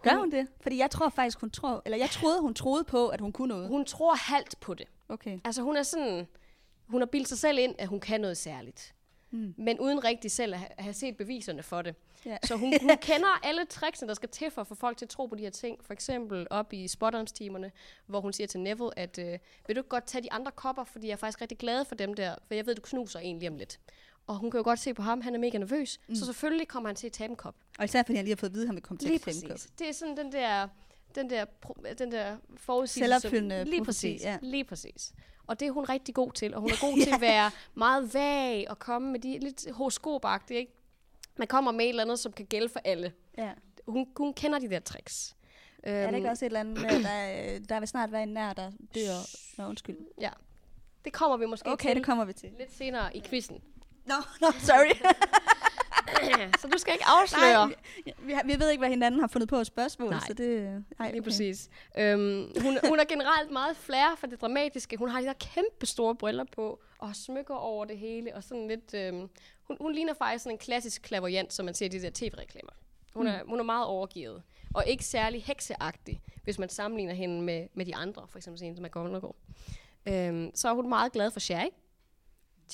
Gør hun det? Fordi jeg tror faktisk, hun tror... Eller jeg troede, hun troede på, at hun kunne noget. Hun tror halvt på det. Okay. Altså hun er sådan, hun har bildt sig selv ind, at hun kan noget særligt. Mm. Men uden rigtig selv at ha- have set beviserne for det. Ja. Så hun, hun kender alle tricksene, der skal til for at få folk til at tro på de her ting. For eksempel op i spottermstimerne, hvor hun siger til Neville, at øh, vil du ikke godt tage de andre kopper, fordi jeg er faktisk rigtig glad for dem der, for jeg ved, du knuser en lige om lidt. Og hun kan jo godt se på ham, han er mega nervøs, mm. så selvfølgelig kommer han til at tabe en kop. Og især fordi han lige har fået at vide, at han vil komme til Lige at tage en kop. Det er sådan den der, den der, den der forudsigelse. Selvopfyldende Lige præcis. ja. Lige præcis. Og det er hun rigtig god til, og hun er god til at være meget vag og komme med de lidt horoskopagtige, ikke? Man kommer med et eller andet, som kan gælde for alle. Ja. Hun, hun kender de der tricks. Øhm, Er det ikke også et eller andet der, der vil snart være en nær, der dør? Nå, undskyld. Ja. Det kommer vi måske Okay, til det kommer vi til. lidt senere i quizzen. Nå, no, no, sorry. så du skal ikke afsløre. Nej, vi, vi, vi ved ikke, hvad hinanden har fundet på et spørgsmål, Nej. så det... Nej, okay. præcis. Øhm, hun, hun er generelt meget flair for det dramatiske. Hun har de der kæmpe store briller på, og smykker over det hele, og sådan lidt... Øhm, hun, hun ligner faktisk sådan en klassisk klaverjant, som man ser i de der tv-reklamer. Hun, er, hun er meget overgivet. Og ikke særlig hekseagtig, hvis man sammenligner hende med, med de andre, for eksempel en som McGonagall. Øhm, så er hun meget glad for sherry.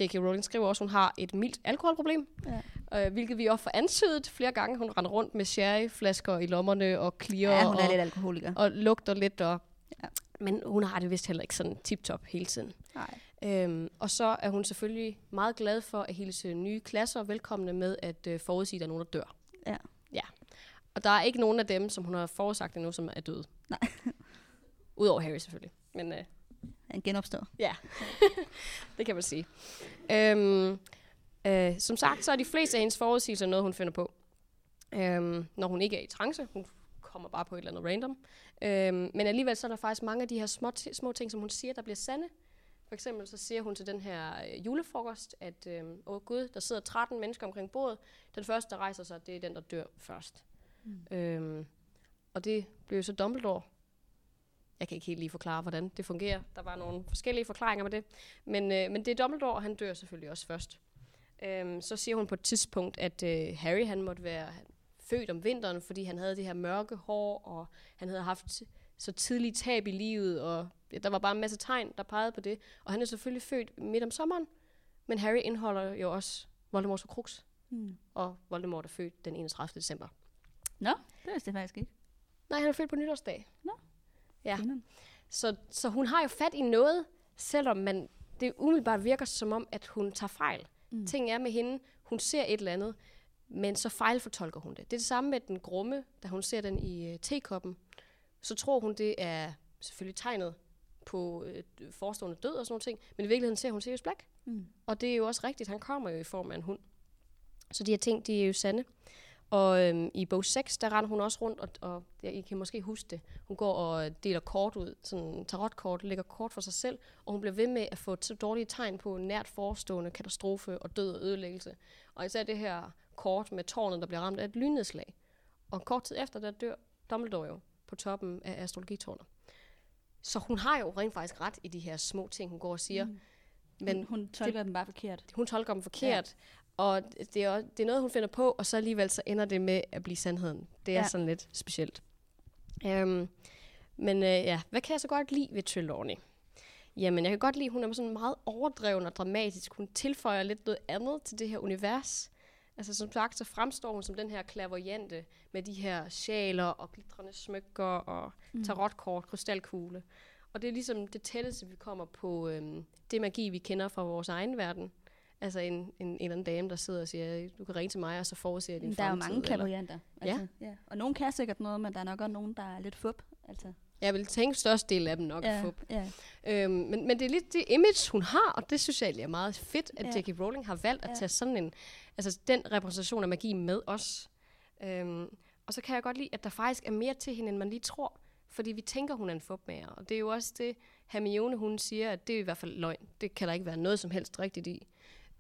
J.K. Rowling skriver også, at hun har et mildt alkoholproblem, Ja. øh, hvilket vi også får antydet flere gange. Hun render rundt med sherryflasker i lommerne og klier Ja, hun er og, lidt alkoholiker. og lugter lidt. Og, Ja. Men hun har det vist heller ikke sådan tip-top hele tiden. Nej. Øhm, og så er hun selvfølgelig meget glad for at hilse nye klasser velkomne med at øh, forudsige, at der er nogen, der dør. Ja. ja. Og der er ikke nogen af dem, som hun har forudsagt endnu, som er døde. Nej. Udover Harry selvfølgelig. Men øh, Han genopstår. ja, det kan man sige. Øhm, øh, som sagt, så er de fleste af hendes forudsigelser noget, hun finder på. Øhm, når hun ikke er i trance. Hun kommer bare på et eller andet random. Øhm, men alligevel så er der faktisk mange af de her små, små ting, som hun siger, der bliver sande. For eksempel så siger hun til den her øh, julefrokost, at øh, åh gud, der sidder 13 mennesker omkring bordet. Den første, der rejser sig, det er den, der dør først. Mm. Øhm, og det blev så Dumbledore. Jeg kan ikke helt lige forklare, hvordan det fungerer. Der var nogle forskellige forklaringer med det. Men, øh, men det er Dumbledore, og han dør selvfølgelig også først. Øhm, så siger hun på et tidspunkt, at øh, Harry han måtte være født om vinteren, fordi han havde det her mørke hår, og han havde haft så tidligt tab i livet, og der var bare en masse tegn, der pegede på det. Og han er selvfølgelig født midt om sommeren, men Harry indeholder jo også Voldemorts Horcrux, Mm. og Voldemort er født den 31. december. Nå, det vidste jeg faktisk ikke. Nej, han er født på nytårsdag. Nå. Ja. Så, så hun har jo fat i noget, selvom man, det umiddelbart virker som om, at hun tager fejl. Mm. Ting er med hende, hun ser et eller andet, men så fejlfortolker hun det. Det er det samme med den grumme, da hun ser den i øh, tekoppen. Så tror hun, det er selvfølgelig tegnet på øh, forestående død og sådan nogle ting, men i virkeligheden ser hun Sirius Black. Mm. Og det er jo også rigtigt, han kommer jo i form af en hund. Så de her ting, de er jo sande. Og øhm, i bog 6, der render hun også rundt, og, og ja, I kan måske huske det. Hun går og deler kort ud, sådan tarotkort, lægger kort for sig selv, og hun bliver ved med at få så dårlige tegn på nært forestående katastrofe og død og ødelæggelse. Og især det her kort med tårnet, der bliver ramt af et lynnedslag. Og kort tid efter, der dør Dumbledore jo på toppen af astrologitårnet. Så hun har jo rent faktisk ret i de her små ting, hun går og siger. Mm. Men hun, hun tolker det, dem bare forkert. Hun tolker dem forkert, ja. Og det er, også, det er noget, hun finder på, og så alligevel så ender det med at blive sandheden. Det er Ja. sådan lidt specielt. Um, men uh, ja, hvad kan jeg så godt lide ved Trelawney? Jamen, jeg kan godt lide, at hun er sådan meget overdreven og dramatisk. Hun tilføjer lidt noget andet til det her univers. Altså som sagt, så fremstår hun som den her clairvoyante med de her sjaler og glitrende smykker og Mm. tarotkort, krystalkugle. Og det er ligesom det tætteste, vi kommer på øhm, det magi, vi kender fra vores egen verden. Altså en, en, en eller anden dame, der sidder og siger, du kan ringe til mig, og så forudser din Der er jo fremtid. mange klaverjanter. Altså, ja. Og nogen kan sikkert noget, men der er nok også nogen, der er lidt fup. Altså, Jeg vil tænke, størst del af dem nok ja, ja. ja. Øhm, men, men det er lidt det image, hun har, og det synes jeg egentlig er meget fedt, at Ja. ja. J.K. Rowling har valgt at Ja. tage sådan en, altså den repræsentation af magi med os. Øhm, og så kan jeg godt lide, at der faktisk er mere til hende, end man lige tror. Fordi vi tænker, hun er en fupmager. Og det er jo også det, Hermione, hun siger, at det er i hvert fald løgn. Det kan der ikke være noget som helst rigtigt i.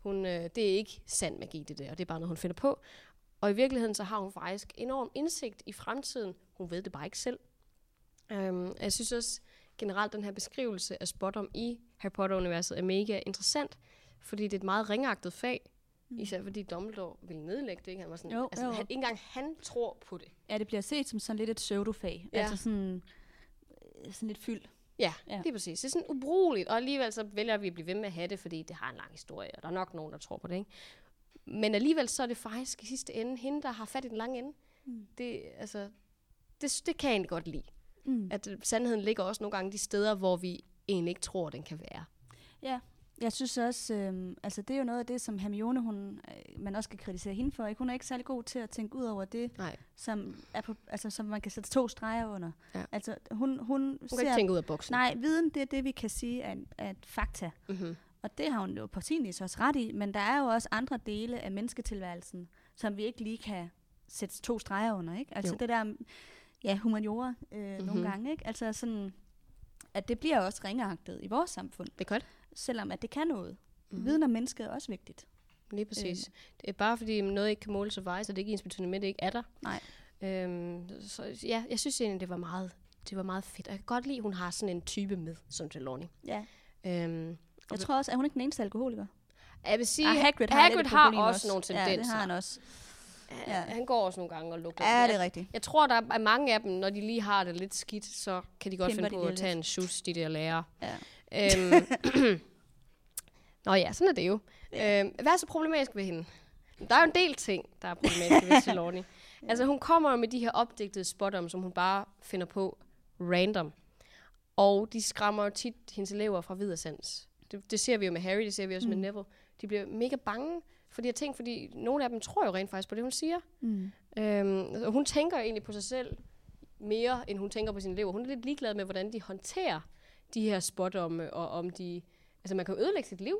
Hun, øh, det er ikke sand magi, det der. Det er bare noget, hun finder på. Og i virkeligheden, så har hun faktisk enorm indsigt i fremtiden. Hun ved det bare ikke selv. Um, jeg synes også generelt, den her beskrivelse af Spottom i Harry Potter-universet er mega interessant, fordi det er et meget ringagtet fag, mm. især fordi Dumbledore ville nedlægge det. Ikke? Han var sådan, Jo, altså, jo. Han, ikke engang han tror på det. ja, det bliver set som sådan lidt et pseudofag. Ja. Altså sådan, sådan lidt fyld. Ja, Ja. lige præcis. Det er sådan ubrugeligt, og alligevel så vælger vi at blive ved med at have det, fordi det har en lang historie, og der er nok nogen, der tror på det. Ikke? Men alligevel så er det faktisk i sidste ende hende, der har fat i den lange ende. Mm. Det, altså, det, det kan jeg egentlig godt lide. Mm. At sandheden ligger også nogle gange de steder, hvor vi egentlig ikke tror, den kan være. Ja, jeg synes også, øh, altså det er jo noget af det, som Hermione, hun, øh, man også skal kritisere hende for. Ikke? Hun er ikke særlig god til at tænke ud over det, Nej, som, er på, altså, som man kan sætte to streger under. Ja. Altså hun, hun, hun kan ikke tænke ud af boksen. Nej, viden, det er det, vi kan sige er, er et fakta. Mm-hmm. Og det har hun jo på sin vis også ret i, men der er jo også andre dele af mennesketilværelsen, som vi ikke lige kan sætte to streger under, ikke? Altså Jo. det der, ja, humaniora øh, mm-hmm. nogle gange, ikke? Altså sådan, at det bliver også ringeagtet i vores samfund, Det er godt. Selvom at det kan noget. Mm-hmm. Viden om mennesket er også vigtigt. Lige præcis. Det er bare fordi noget ikke kan måles og vejes, så det er ikke ens betydende med, det ikke er der. Nej. Øhm, så ja, jeg synes egentlig, det var meget, det var meget fedt. Og jeg kan godt lide, at hun har sådan en type med, som Trelawney. Ja. Øhm, Jeg tror også, at hun ikke den eneste alkoholiker. jeg vil sige, Ah, Hagrid har, Hagrid har problem også nogle tendenser. Ja, det har han også. Ja. Han går også nogle gange og lugter. Ja, det Jeg- er rigtigt. Jeg tror, der er mange af dem, når de lige har det lidt skidt, så kan de godt Kæmper finde de på at tage lidt. en sus, de der lærere. Ja. Øhm, Nå ja, sådan er det jo. Øhm, hvad er så problematisk ved hende? Der er jo en del ting, der er problematiske ved Trelawney. Altså, hun kommer jo med de her opdigtede spot som hun bare finder på random. Og de skræmmer jo tit hendes elever fra videresens. Det, det ser vi jo med Harry, det ser vi også mm. med Neville. De bliver mega bange for de her ting, fordi nogle af dem tror jo rent faktisk på det, hun siger. Mm. Øhm, og hun tænker egentlig på sig selv mere, end hun tænker på sine elever. Hun er lidt ligeglad med, hvordan de håndterer de her spådomme, og om de... Altså, man kan jo ødelægge sit liv,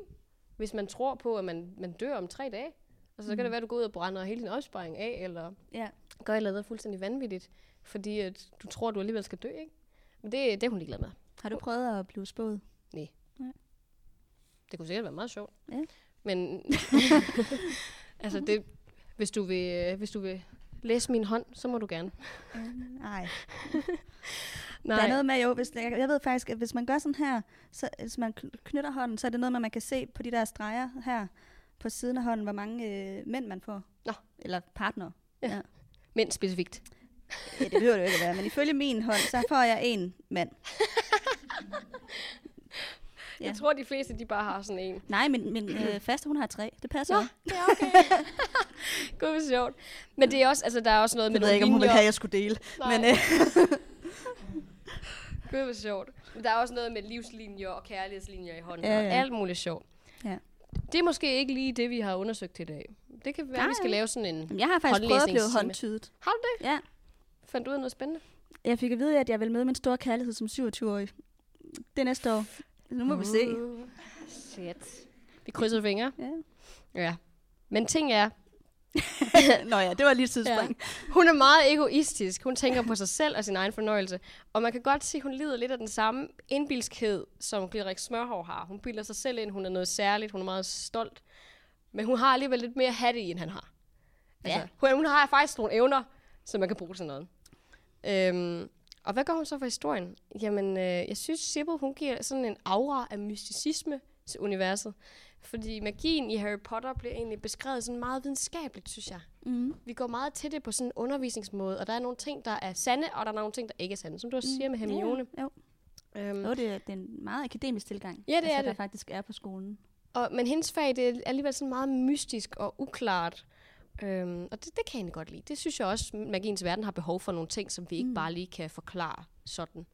hvis man tror på, at man, man dør om tre dage. Altså, så kan det være, at du går ud og brænder hele din opsparing af, eller Ja. gør et eller andet fuldstændig vanvittigt, fordi at du tror, at du alligevel skal dø, ikke? Men det, det er hun ligeglad med. Har du prøvet at blive spået? Det kunne sikkert være meget sjovt. Ja. Men altså, det, hvis, du vil, øh, hvis du vil læse min hånd, så må du gerne. Nej. Nej. Der er noget med, jo, hvis, jeg, jeg ved faktisk, at hvis man gør sådan her, så hvis man kn- knytter hånden, så er det noget med, at man kan se på de der streger her på siden af hånden, hvor mange øh, mænd man får. Nå. Eller partner. Ja. Ja. Men specifikt. ja. det behøver det jo ikke at være, men ifølge min hånd, så får jeg en mand. Ja. Jeg tror, de fleste, de bare har sådan en. Nej, men min øh, faste, hun har tre. Det passer. Nå, også. det er okay. Gud, hvor sjovt. Men det er også, altså, der er også noget med Jeg ved ikke, om hun vil linjer. have, at jeg skulle dele. Nej. Men, øh, Gud, hvor sjovt. Men der er også noget med livslinjer og kærlighedslinjer i hånden. Ja, Ja. Og alt muligt sjovt. Ja. Det er måske ikke lige det, vi har undersøgt i dag. Det kan være, Nej, vi skal lave sådan en... jamen, jeg har faktisk prøvet at blive håndtydet. Har du det? Ja. Fandt du ud af noget spændende? Jeg fik at vide, at jeg vil møde min store kærlighed som 27-årig. Det er næste år. Nu må vi se. Uh, shit. Vi krydser fingre. Ja. Ja. Men ting er, Nå ja, det var lige et tidsspring. hun er meget egoistisk. Hun tænker på sig selv og sin egen fornøjelse. Og man kan godt se, at hun lider lidt af den samme indbilskhed, som Glitterik Smørhår har. Hun bilder sig selv ind, hun er noget særligt, hun er meget stolt. Men hun har alligevel lidt mere hat i, end han har. Altså, Ja. hun, hun har faktisk nogle evner, som man kan bruge til noget. Øhm, og hvad gør hun så for historien? Jamen, øh, jeg synes, Sybil, hun giver sådan en aura af mysticisme til universet. Fordi magien i Harry Potter bliver egentlig beskrevet sådan meget videnskabeligt, synes jeg. Mm. Vi går meget til det på sådan en undervisningsmåde, og der er nogle ting, der er sande, og der er nogle ting, der ikke er sande. Som du også siger med Hermione. Ja, jo. Øhm, jo, det er, det er en meget akademisk tilgang. Ja, det altså, er der det. faktisk er på skolen. og, men hendes fag, det er alligevel sådan meget mystisk og uklart. Øhm, og det, det kan jeg egentlig godt lide. Det synes jeg også, magiens verden har behov for nogle ting, som vi ikke Mm. bare lige kan forklare sådan.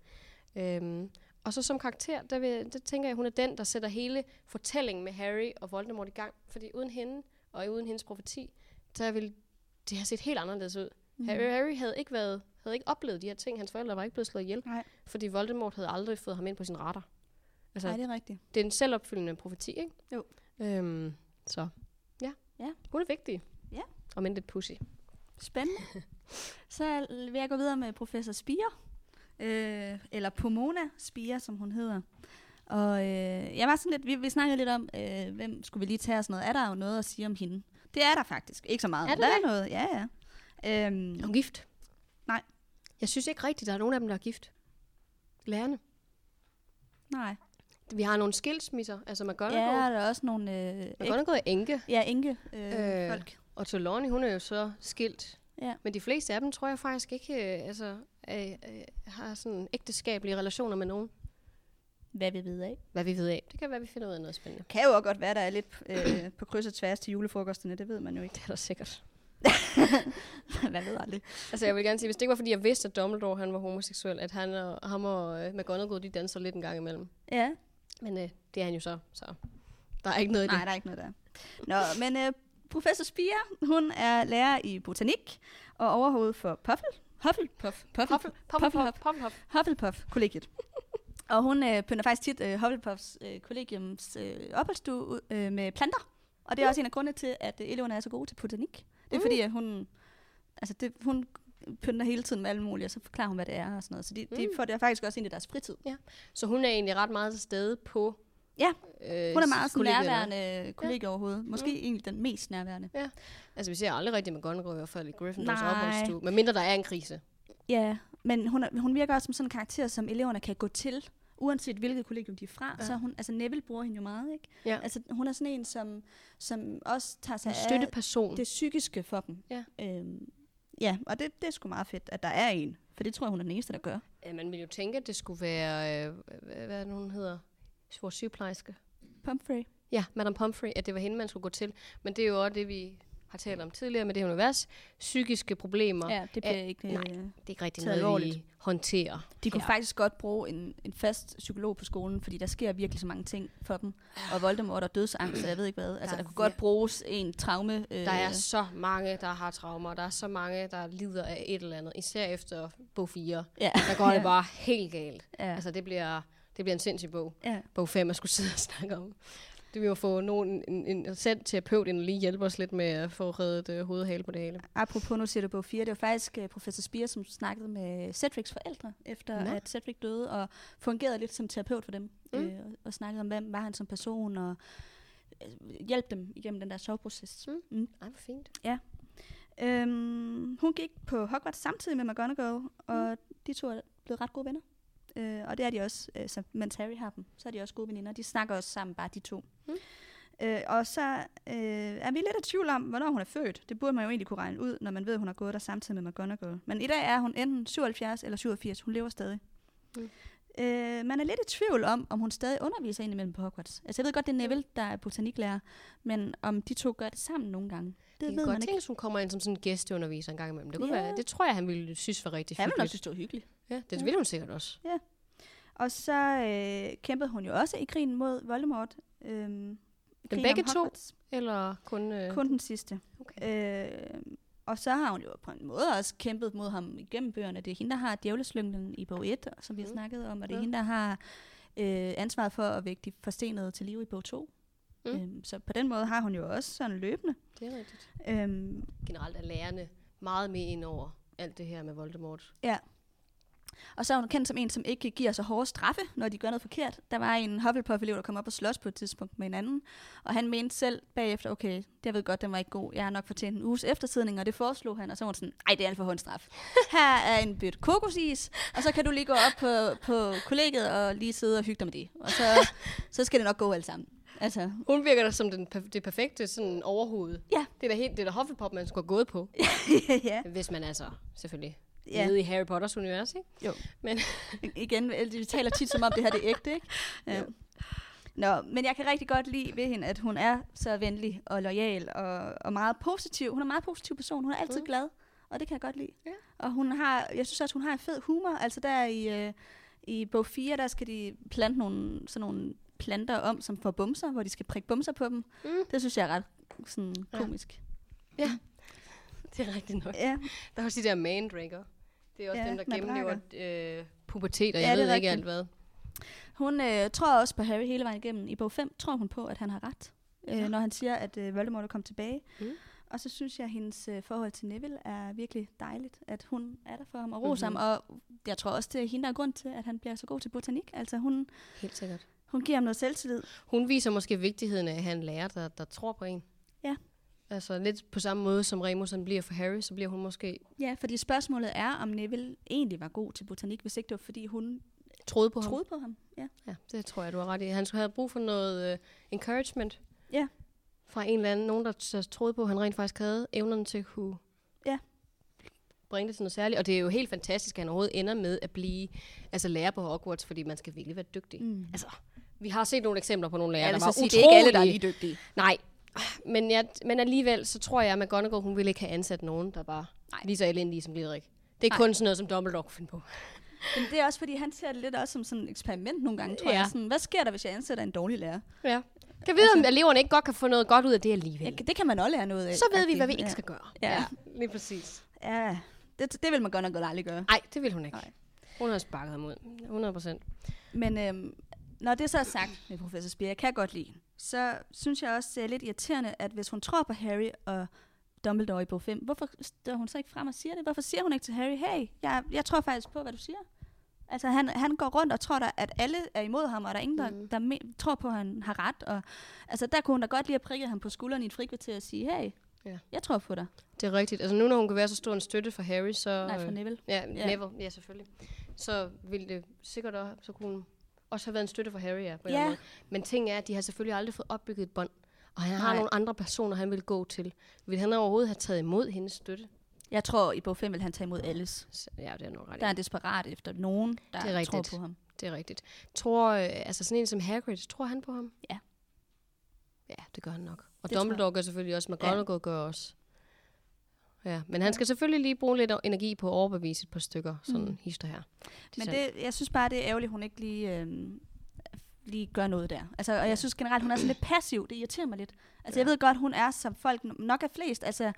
Øhm, og så som karakter, der, vil, der tænker jeg, hun er den, der sætter hele fortællingen med Harry og Voldemort i gang. Fordi uden hende, og uden hendes profeti, så ville det have set helt anderledes ud. Mm. Harry, Harry havde ikke været havde ikke oplevet de her ting. Hans forældre var ikke blevet slået ihjel. Nej. Fordi Voldemort havde aldrig fået ham ind på sin radar. Altså, Nej, det er rigtigt. det er en selvopfyldende profeti, ikke? Jo. Øhm, så, ja. Ja. Hun er vigtig. Ja. Og men lidt pussy. Spændende. Så vil jeg gå videre med professor Spire. Øh, eller Pomona Spire, som hun hedder. Og øh, jeg var sådan lidt, vi, vi snakkede lidt om, øh, hvem skulle vi lige tage og sådan noget. Er der jo noget at sige om hende? Det er der faktisk. Ikke så meget, Er der der det? er noget. Ja, ja. Øhm, Er hun gift? Nej. Jeg synes ikke rigtigt, der er nogen af dem, der er gift. Lærerne. nej. Vi har nogle skilsmisser. Altså Ja, McGonagall. der er også nogle... Øh, McGonagall er enke. ja, enke Øh, øh, folk. Og Trelawney, hun er jo så skilt. Ja. Men de fleste af dem, tror jeg faktisk ikke, øh, altså, øh, har sådan ægteskabelige relationer med nogen. Hvad vi ved af. Hvad vi ved af. Det kan være, vi finder ud af noget spændende. Kan jo også godt være, der er lidt øh, på kryds og tværs til julefrokosterne. Det ved man jo ikke. Det er der sikkert. Hvad ved aldrig. Altså, jeg vil gerne sige, hvis det ikke var, fordi jeg vidste, at Dumbledore han var homoseksuel, at han og, ham og øh, McGonagall, de danser lidt en gang imellem. Ja. Men øh, det er han jo så, så der er ikke noget i Nej, det. der er ikke noget der. Nå, men øh, professor Spire, hun er lærer i botanik og overhoved for Puffle. Hufflepuff. Puffle, Huffle, Pufflepuff, Pufflepuff. Hufflepuff kollegiet. Og hun øh, pynter faktisk tit øh, Hufflepuffs øh, kollegiums øh, opholdsstue øh, med planter. Og det er også en af grundene til, at øh, eleverne er så gode til botanik. Det er Mm. fordi, at hun, altså det, hun pynter hele tiden med alt muligt, og så forklarer hun, hvad det er og sådan noget. Så de, de Mm. får det faktisk også ind i deres fritid. Så hun er egentlig ret meget til stede på Ja, øh, Hun er meget sådan nærværende kollega overhovedet. Måske Mm. egentlig den mest nærværende. Altså, vi ser aldrig rigtig McGonagall i hvert fald i Gryffindors opholdsstue. Men mindre der er en krise. Ja, men hun, er, hun virker også som sådan en karakter, som eleverne kan gå til, uanset hvilket kollegium de er fra, Ja. ja. så hun, altså Neville bruger hende jo meget, ikke? Ja. Altså hun er sådan en, som, som også tager sig En af støtteperson. det psykiske for dem. Ja. Øhm, ja, og det, det er sgu meget fedt, at der er en. For det tror jeg, hun er den eneste, der gør. Ja, man ville jo tænke, at det skulle være, øh, hvad, hvad er det, hun hedder? Vores sygeplejerske. Pumphrey. Ja, Madame Pomfrey, at det var hende, man skulle gå til. Men det er jo også det, vi har talt om tidligere med det her univers. Psykiske problemer. Ja, det bliver ikke... nej. øh, Det er ikke rigtig noget, vi alvorligt. håndterer. De kunne Ja. faktisk godt bruge en, en fast psykolog på skolen, fordi der sker virkelig så mange ting for dem. Og Voldemort og dødsangst, og jeg ved ikke hvad. Altså, Der der, er kunne godt bruges en traume. Øh, Der er så mange, der har traumer. Der er så mange, der lider af et eller andet. Især efter bog 4. ja. Der går det Ja. bare helt galt. Ja. Altså, det bliver, det bliver en sindssyg bog. ja. Bog 5, jeg skulle sidde og snakke om. Det vil jo få nogen, en, en sendt terapeut ind og lige hjælpe os lidt med at få reddet uh, hovedhale på det hele. Apropos, nu siger du bog 4, det var faktisk uh, professor Spear, som snakkede med Cedrics forældre, efter Nå. at Cedric døde, og fungerede lidt som terapeut for dem, Mm. mm. øh, og- og snakkede om, hvem var han som person, og øh, hjalp dem igennem den der soveproces. Mm. Mm. Ej, hvor fint. Øhm, hun gik på Hogwarts samtidig med McGonagall, og mm. de to er blevet ret gode venner. Øh, og det er de også, øh, så, mens Harry har dem, så er de også gode veninder. De snakker også sammen, bare de to. Mm. Øh, og så øh, er vi lidt i tvivl om, hvornår hun er født. Det burde man jo egentlig kunne regne ud, når man ved, at hun har gået der samtidig med McGonagall. Men i dag er hun enten 77 eller 87. Hun lever stadig. Mm. Øh, man er lidt i tvivl om, om hun stadig underviser indimellem på Hogwarts. Altså jeg ved godt, det er Neville, der er botaniklærer, men om de to gør det sammen nogle gange, det, Det ved kan godt ikke. tænke, at hun kommer ind som sådan en gæsteunderviser en gang imellem. Det, kunne Ja. være, det tror jeg, han ville synes var rigtig Han vil nok hyggeligt. synes, det var hyggeligt. Ja, det Ja. ville hun sikkert også. Og så øh, kæmpede hun jo også i krigen mod Voldemort. Øhm, krigen begge to? Eller kun... Øh, Kun den sidste. Okay. Øh, og så har hun jo på en måde også kæmpet mod ham igennem bøgerne. Det er hende, der har djævleslyngden i bog 1, som vi har Mhm. snakket om. Og det er Ja. hende, der har øh, ansvaret for at vække de forstenede til live i bog 2. Mm. Øhm, så på den måde har hun jo også sådan løbende. Det er rigtigt. Øhm, Generelt er lærerne meget med ind over alt det her med Voldemort. Ja. Og så er hun kendt som en, som ikke giver så hårde straffe, når de gør noget forkert. Der var en Hufflepuff-elev, der kom op og slås på et tidspunkt med en anden. Og han mente selv bagefter, okay, det jeg ved godt, den var ikke god. Jeg har nok fortjent en uges eftersidning, og det foreslog han. Og så var hun sådan, ej, det er alt for håndstraf. Her er en bødt kokosis, og så kan du lige gå op på, på kollegiet og lige sidde og hygge dig med det. Og så, så skal det nok gå alt sammen. Altså, Hun virker da som den, det perfekte sådan overhoved. Ja. Det er da helt det er da Hufflepuff, man skulle have gået på. ja. Hvis man altså selvfølgelig Ja. ja. i Harry Potters univers, ikke? Jo. Men Igen, vi taler tit som om det her det er ægte, ikke? Ja. Nå, men jeg kan rigtig godt lide ved hende, at hun er så venlig og lojal og, og meget positiv. Hun er en meget positiv person. Hun er altid mm. glad, og det kan jeg godt lide. Ja. Og hun har, jeg synes også, hun har en fed humor. Altså der i, øh, i bog 4, der skal de plante nogle, sådan nogle planter om, som får bumser, hvor de skal prikke bumser på dem. Mm. Det synes jeg er ret sådan, Ja. komisk. det er rigtigt nok. Ja. Der er også de der mandrakere. Det er også Ja, dem, der gennemlever øh, pubertet, og Ja, jeg ved ikke alt hvad. Hun øh, tror også på Harry hele vejen igennem. I bog 5 tror hun på, at han har ret, øh, Ja. når han siger, at øh, Voldemort er kommet tilbage. Mm. Og så synes jeg, at hendes øh, forhold til Neville er virkelig dejligt, at hun er der for ham og roser Mhm. ham. Og jeg tror også, det er hende, der er grund til, at han bliver så god til botanik. Altså hun, Helt sikkert. Hun giver ham noget selvtillid. Hun viser måske vigtigheden af at have en lærer, der, der tror på en. Ja. Altså lidt på samme måde, som Remus han bliver for Harry, så bliver hun måske Ja, fordi spørgsmålet er, om Neville egentlig var god til botanik, hvis ikke det var, fordi hun troede på ham. troede på ham. Ja. Ja, det tror jeg, du har ret i. Han skulle have brug for noget uh, encouragement. Ja. Fra en eller anden, nogen der troede på, at han rent faktisk havde evnerne til at kunne Ja. bringe det til noget særligt. Og det er jo helt fantastisk, at han overhovedet ender med at blive altså lærer på Hogwarts, fordi man skal virkelig være dygtig. Mm. Altså, vi har set nogle eksempler på nogle lærere, der var sige, det er ikke alle, der er utrolige. lige dygtige. Nej, men, jeg, men alligevel, så tror jeg, at McGonagall, hun ville ikke have ansat nogen, der var Nej. lige så elendige som Glitterik. Det er Nej. kun sådan noget, som Dumbledore kunne finde på. Men det er også, fordi han ser det lidt også som sådan et eksperiment nogle gange, tror Ja. jeg. Sådan, hvad sker der, hvis jeg ansætter en dårlig lærer? Ja. Kan vide, Altså- om eleverne ikke godt kan få noget godt ud af det alligevel. Ja, det kan man også lære noget af. Så ved vi, hvad vi ikke ja. skal gøre. Ja. lige præcis. Ja, det, det vil man godt nok aldrig gøre. Nej, det vil hun ikke. Nej. Hun har sparket ham ud. 100 procent. Men øhm, når det så er sagt med professor Spear, jeg kan godt lide hende, så synes jeg også, det er lidt irriterende, at hvis hun tror på Harry og Dumbledore i bog 5, hvorfor står hun så ikke frem og siger det? Hvorfor siger hun ikke til Harry, hey, jeg, jeg tror faktisk på, hvad du siger? Altså, han, han går rundt og tror, der, at alle er imod ham, og der er ingen, der, Mhm. der me- tror på, at han har ret. Og, altså, der kunne hun da godt lige have prikket ham på skulderen i et frikvarter og sige, hey, Ja. jeg tror på dig. Det er rigtigt. Altså nu, når hun kan være så stor en støtte for Harry, så... Nej, for øh, Neville. Ja, Ja. Neville. Ja, selvfølgelig. Så ville det sikkert også... Så kunne hun også har været en støtte for Harry, ja, på Ja. måde. Men ting er, at de har selvfølgelig aldrig fået opbygget et bånd. Og han har Nej. nogle andre personer, han vil gå til. Vil han overhovedet have taget imod hendes støtte? Jeg tror, i bog 5 vil han tage imod alles. Ja, det er nok ret. Der er desperat efter nogen, der Det er tror på ham. Det er rigtigt. Tror, øh, altså sådan en som Hagrid, tror han på ham? Ja. Ja, det gør han nok. Og Det Dumbledore gør selvfølgelig også, McGonagall ja. gør også. Ja, men han skal selvfølgelig lige bruge lidt energi på at overbevise et par stykker, sådan mm. hister her. Men sandt. det, jeg synes bare, det er ærgerligt, hun ikke lige, øhm, lige gør noget der. Altså, og jeg synes generelt, hun er sådan lidt passiv. Det irriterer mig lidt. Altså, jeg ved godt, hun er, som folk nok er flest. Altså,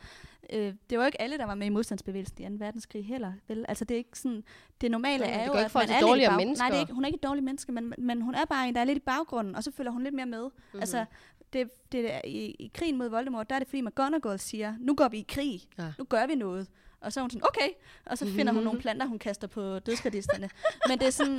øh, det var jo ikke alle, der var med i modstandsbevægelsen i 2. verdenskrig heller. Vel? Altså, det er ikke sådan... Det normale det er jo, ikke at folk man er dårligere bag... mennesker. Nej, det er ikke, hun er ikke et dårligt menneske, men, men hun er bare en, der er lidt i baggrunden, og så følger hun lidt mere med. Mhm. Mm-hmm. Altså, det, det er, i, i krigen mod Voldemort, der er det fordi McGonagall siger, nu går vi i krig, Ja. nu gør vi noget. Og så er hun sådan, okay. Og så finder hun nogle planter, hun kaster på dødsgardisterne. Men det er sådan,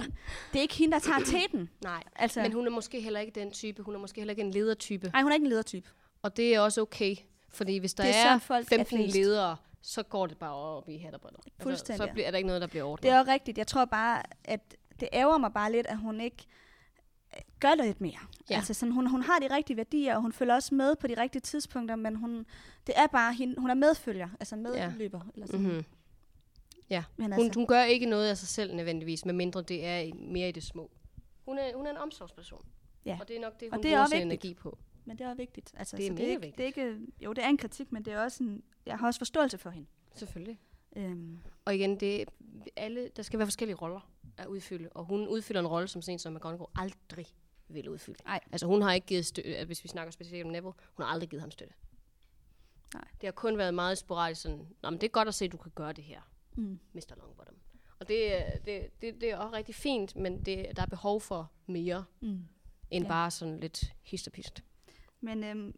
det er ikke hende, der tager teten. Nej, Altså, men hun er måske heller ikke den type. Hun er måske heller ikke en ledertype. nej, hun er ikke en ledertype. Og det er også okay. Fordi hvis der Det er er, er folk er 15 flest. ledere, så går det bare op i hat og briller. Fuldstændig. Altså, så bliver, er der ikke noget, der bliver ordnet. Det er også rigtigt. Jeg tror bare, at det ærger mig bare lidt, at hun ikke gør lidt mere. Ja. Altså sådan, hun, hun har de rigtige værdier, og hun følger også med på de rigtige tidspunkter, men hun, det er bare hende, hun er medfølger, altså medløber. Ja. Eller sådan. Mm-hmm. Ja, Men hun, altså, hun gør ikke noget af sig selv nødvendigvis, medmindre det er mere i det små. Hun er, hun er en omsorgsperson. Ja. Og det er nok det, Og hun det er bruger sin energi på. men det er også vigtigt. Altså, Det er så det er, ikke, det er ikke, jo, det er en kritik, men det er også en, jeg har også forståelse for hende. Selvfølgelig. Øhm, Og igen, det, alle, der skal være forskellige roller at udfylde. Og hun udfylder en rolle, som sådan en som McGonagall aldrig vil udfylde. Nej. Altså hun har ikke givet støtte, hvis vi snakker specifikt om Neville, hun har aldrig givet ham støtte. Nej. Det har kun været meget sporadisk sådan, Nå, men det er godt at se, at du kan gøre det her, mm. Mr. Longbottom. Og det, er- det, det, det er også rigtig fint, men det, der er behov for mere, Mm. end Ja. bare sådan lidt hist. Men øhm,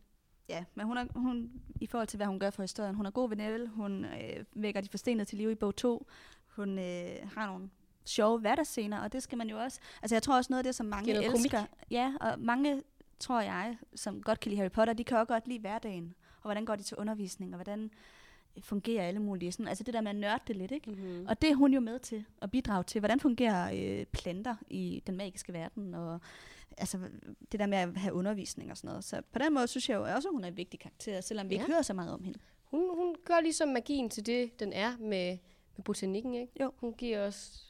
ja, men hun er, hun, i forhold til, hvad hun gør for historien, hun er god ved Neville, hun øh, vækker de forstenede til live i bog 2, hun øh, har nogle sjove hverdagsscener, og det skal man jo også, altså jeg tror også noget af det, som mange Giver noget komik. elsker, ja, og mange, tror jeg, som godt kan lide Harry Potter, de kan også godt lide hverdagen, og hvordan går de til undervisning, og hvordan fungerer alle mulige, sådan, altså det der med at nørde det lidt, ikke? Mm-hmm. Og det er hun jo med til at bidrage til. Hvordan fungerer øh, planter i den magiske verden, og altså, det der med at have undervisning og sådan noget. Så på den måde synes jeg jo også, at hun er en vigtig karakter, selvom vi ja. ikke hører så meget om hende. Hun, hun gør ligesom magien til det, den er med, med botanikken, ikke? Jo. Hun giver os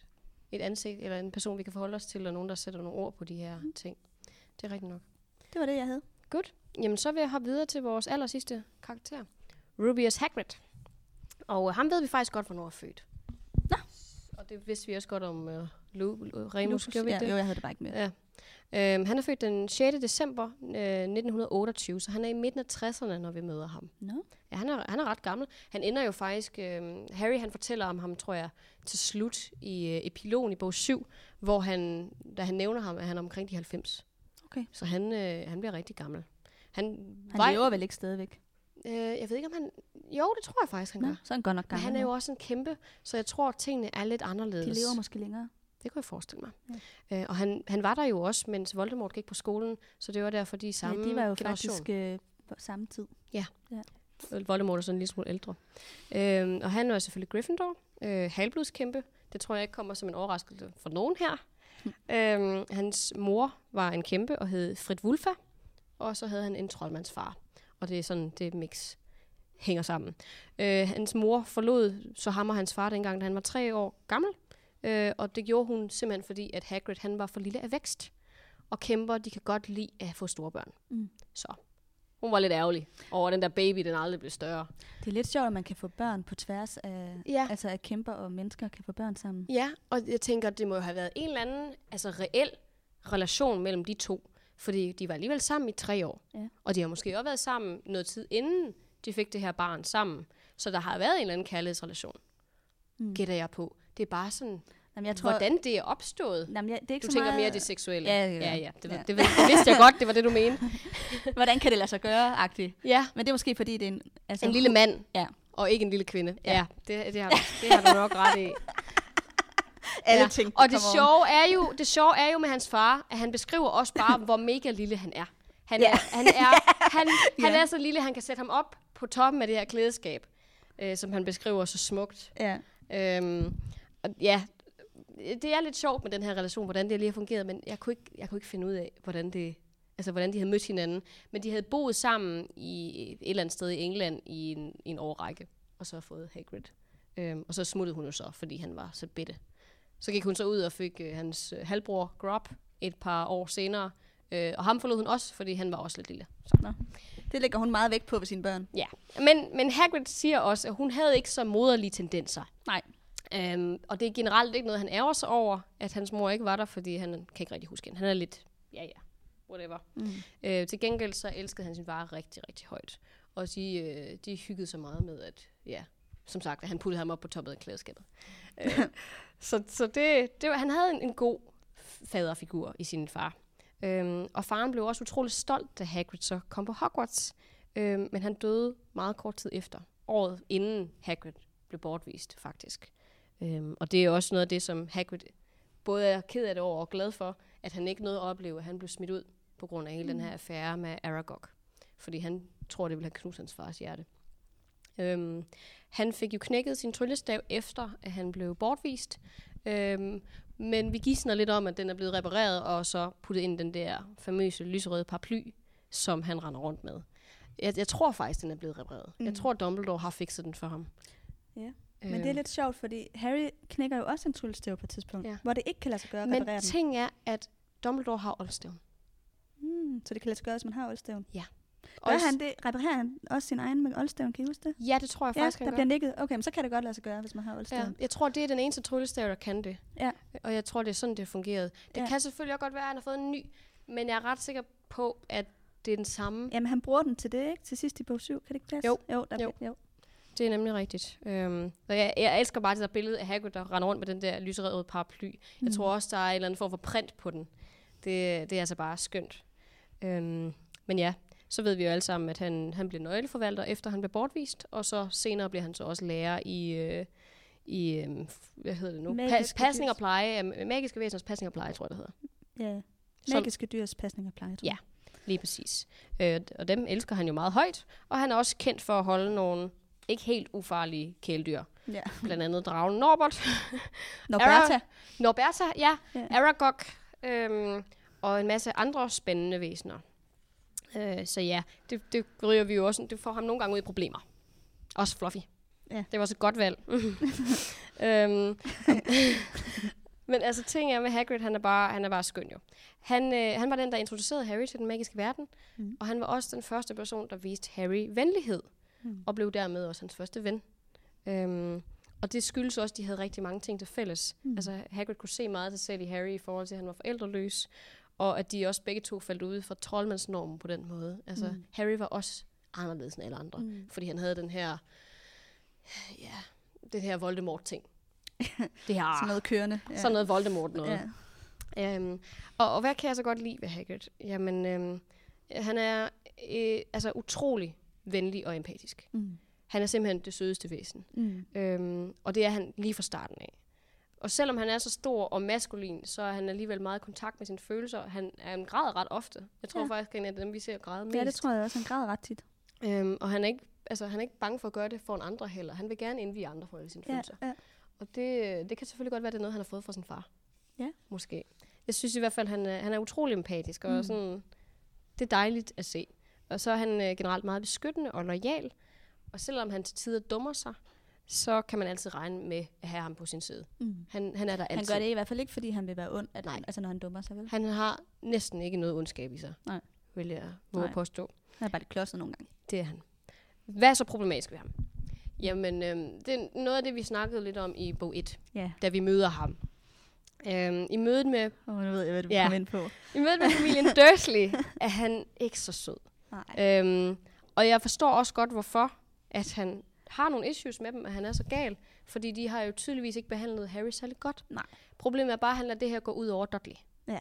et ansigt, eller en person, vi kan forholde os til, og nogen, der sætter nogle ord på de her mm. ting. Det er rigtigt nok. Det var det, jeg havde. Godt. Jamen, så vil jeg hoppe videre til vores aller sidste karakter. Rubius Hagrid. Og øh, ham ved vi faktisk godt, hvornår er født. Nå. Og det vidste vi også godt om uh, Lu- Remus, gjorde vi ja, det? Jo, jeg havde det bare ikke med. Ja. Øhm, han er født den 6. december øh, 1928, så han er i midten af 60'erne, når vi møder ham. Nå. Ja, han er, han er ret gammel. Han ender jo faktisk... Øh, Harry, han fortæller om ham, tror jeg, til slut i øh, epilogen i bog 7, hvor han, da han nævner ham, er han omkring de 90. Okay. Så han, øh, han bliver rigtig gammel. Han, Han var, lever vel ikke stadigvæk? øh, jeg ved ikke, om han... Jo, det tror jeg faktisk, han Nå, gør. så er han godt nok Men gammel. han er jo også en kæmpe, så jeg tror, at tingene er lidt anderledes. De lever måske længere. Det kunne jeg forestille mig. Ja. Øh, og han, han var der jo også, mens Voldemort gik på skolen, så det var derfor, de samme ja, de var jo generation. faktisk øh, på samme tid. Voldemort er sådan en lille smule ældre. Øhm, og han var selvfølgelig Gryffindor, øh, halvblodskæmpe. Det tror jeg ikke kommer som en overraskelse for nogen her. øhm, hans mor var en kæmpe og hed Frit Wulfa, og så havde han en troldmandsfar. Og det er sådan, det mix hænger sammen. Øh, hans mor forlod så ham og hans far dengang, da han var tre år gammel. Øh, og det gjorde hun simpelthen fordi, at Hagrid han var for lille af vækst. Og kæmper, de kan godt lide at få store børn. Mm. Så hun var lidt ærgerlig over, den der baby, den aldrig blev større. Det er lidt sjovt, at man kan få børn på tværs af, Ja. altså at kæmper og mennesker kan få børn sammen. Ja, og jeg tænker, det må jo have været en eller anden altså reel relation mellem de to. Fordi de var alligevel sammen i tre år. Ja. Og de har måske også været sammen noget tid inden de fik det her barn sammen. Så der har været en eller anden kærlighedsrelation, mm. gætter jeg på. Det er bare sådan, Jamen, jeg tror, hvordan det er opstået. jamen, jeg, det er ikke Du så tænker meget, mere det seksuelle. Ja, ja, ja. ja, ja. Det, Ja. ja. Det, det, vidste jeg godt, det var det, du mente. Hvordan kan det lade sig gøre, agtigt? Ja, Men det er måske, fordi det er en... Altså, en lille mand, Ja. og ikke en lille kvinde. Ja. Ja, det, det, har, det har du nok ret i. Alle Ja, ting, Og det sjove, er jo, det sjove er jo med hans far, at han beskriver også bare, hvor mega lille han er. Han Ja. er, han er, han, han Ja. er så lille, han kan sætte ham op på toppen af det her klædeskab, øh, som han beskriver så smukt. Ja. Øhm, og ja, det er lidt sjovt med den her relation, hvordan det lige har fungeret, men jeg kunne ikke, jeg kunne ikke finde ud af, hvordan det, altså hvordan de havde mødt hinanden. Men de havde boet sammen i et eller andet sted i England i en, i en årrække, og så fået Hagrid. Øhm, og så smuttede hun jo så, fordi han var så bitte. Så gik hun så ud og fik øh, hans øh, halvbror Grob et par år senere, øh, og ham forlod hun også, fordi han var også lidt lille. Så. Nå. Det lægger hun meget vægt på ved sine børn. Ja, men, men Hagrid siger også, at hun havde ikke så moderlige tendenser. Nej. Øhm, og det er generelt ikke noget, han ærger sig over, at hans mor ikke var der, fordi han kan ikke rigtig huske hende. Han er lidt, ja ja, whatever. Mm. Øh, til gengæld så elskede han sin far rigtig, rigtig højt. Og de, øh, de hyggede så meget med, at ja, som sagt, at han puttede ham op på toppet af klædeskabet. øh, så så det, det var, han havde en, en god faderfigur i sin far. Øhm, og faren blev også utrolig stolt, da Hagrid så kom på Hogwarts. Øhm, men han døde meget kort tid efter. Året inden Hagrid blev bortvist, faktisk. Øhm, og det er også noget af det, som Hagrid både er ked af det over og glad for, at han ikke nåede at opleve, at han blev smidt ud på grund af hele mm. den her affære med Aragog. Fordi han tror, det ville have knust hans fars hjerte. Øhm, han fik jo knækket sin tryllestav efter, at han blev bortvist. Øhm, men vi gidsner lidt om, at den er blevet repareret, og så puttet ind den der famøse lyserøde paraply, som han render rundt med. Jeg, jeg tror faktisk, den er blevet repareret. Mm. Jeg tror, Dumbledore har fikset den for ham. Ja. Men det er lidt sjovt, fordi Harry knækker jo også en tryllestav på et tidspunkt, Ja. ja. hvor det ikke kan lade sig gøre at Men reparere den. ting er, at Dumbledore har oldstaven. Mm, så det kan lade sig gøre, hvis man har oldstaven. Ja. Gør Også- han det? Reparerer han også sin egen med oldstaven? Kan I huske det? Ja, det tror jeg Ja, faktisk, der han bliver gør. nikket. Okay, men så kan det godt lade sig gøre, hvis man har Ja, oldstaven. jeg tror, det er den eneste tryllestav, der kan det. Ja. Og jeg tror, det er sådan, det fungerede. Det Ja. kan selvfølgelig også godt være, at han har fået en ny, men jeg er ret sikker på, at det er den samme. Jamen, han bruger den til det, ikke? Til sidst i bog 7, kan det ikke passe? Jo. Jo, der Jo. jo. Det er nemlig rigtigt. Øhm, og jeg, jeg elsker bare det der billede af Hagrid, der render rundt med den der lyserøde paraply. Jeg Mm. tror også, der er en eller anden form for print på den. Det, det er altså bare skønt. Øhm, men ja, så ved vi jo alle sammen, at han, han bliver nøgleforvalter, efter han bliver bortvist. Og så senere bliver han så også lærer i, øh, i øh, hvad hedder det nu? Magiske pasning og pleje. magiske væseners pasning og pleje, tror jeg, det hedder. Ja. Magiske dyrs pasning og pleje, tror Ja. jeg. Lige præcis. Øh, og dem elsker han jo meget højt. Og han er også kendt for at holde nogle ikke helt ufarlige kæledyr. ja. Blandt andet dragen Norbert. Norberta. Norberta, ja. Ja. Aragog. Øhm, og en masse andre spændende væsener. Øh, så ja, det, det ryger vi jo også. Det får ham nogle gange ud i problemer. Også Fluffy. Ja. Det var også et godt valg. øhm, men altså, ting er med Hagrid, han er bare, han er bare skøn jo. Han, øh, han var den, der introducerede Harry til den magiske verden, Mm. og han var også den første person, der viste Harry venlighed, Mm. og blev dermed også hans første ven. Øhm, og det skyldes også, at de havde rigtig mange ting til fælles. Mm. Altså, Hagrid kunne se meget til selv i Harry i forhold til, at han var forældreløs, og at de også begge to faldt ud fra troldmandsnormen på den måde. Altså. Mm. Harry var også anderledes end alle andre, Mm. fordi han havde den her, ja, det her Voldemort-ting. det her, Sådan noget kørende. Ja. sådan noget Voldemort noget. Ja. Øhm, og, og hvad kan jeg så godt lide ved Hagrid? Jamen, øhm, han er øh, altså utrolig venlig og empatisk. Mm. Han er simpelthen det sødeste væsen. Mm. Øhm, og det er han lige fra starten af. Og selvom han er så stor og maskulin, så er han alligevel meget i kontakt med sine følelser. Han er en grad ret ofte. Jeg tror Ja. faktisk, han er dem, vi ser græde mest. ja, det tror jeg også. Han græder ret tit. øhm, og han er, ikke, altså, han er ikke bange for at gøre det for en andre heller. Han vil gerne indvige andre for alle sine Ja, følelser. ja. Og det, det kan selvfølgelig godt være, det er noget, han har fået fra sin far. Ja. Måske. Jeg synes i hvert fald, han er, han er utrolig empatisk, og mm. sådan, det er dejligt at se. Og så er han øh, generelt meget beskyttende og lojal. Og selvom han til tider dummer sig, så kan man altid regne med at have ham på sin side. Mm. Han, han er der Han altid. gør det i hvert fald ikke, fordi han vil være ond, at, Nej. altså når han dummer sig, vel? Han har næsten ikke noget ondskab i sig, Nej. vil jeg våge påstå. Han er bare lidt klodset nogle gange. Det er han. Hvad er så problematisk ved ham? Jamen, øhm, det er noget af det, vi snakkede lidt om i bog 1, Ja. da vi møder ham. Øhm, I mødet med Og nu ved jeg, hvad du Ja. ind på. I mødet med familien Dursley er han ikke så sød. Nej. Øhm, og jeg forstår også godt, hvorfor at han har nogle issues med dem, at han er så gal. Fordi de har jo tydeligvis ikke behandlet Harry særlig godt. Nej. Problemet er bare, at han lader det her gå ud over Dudley. Ja.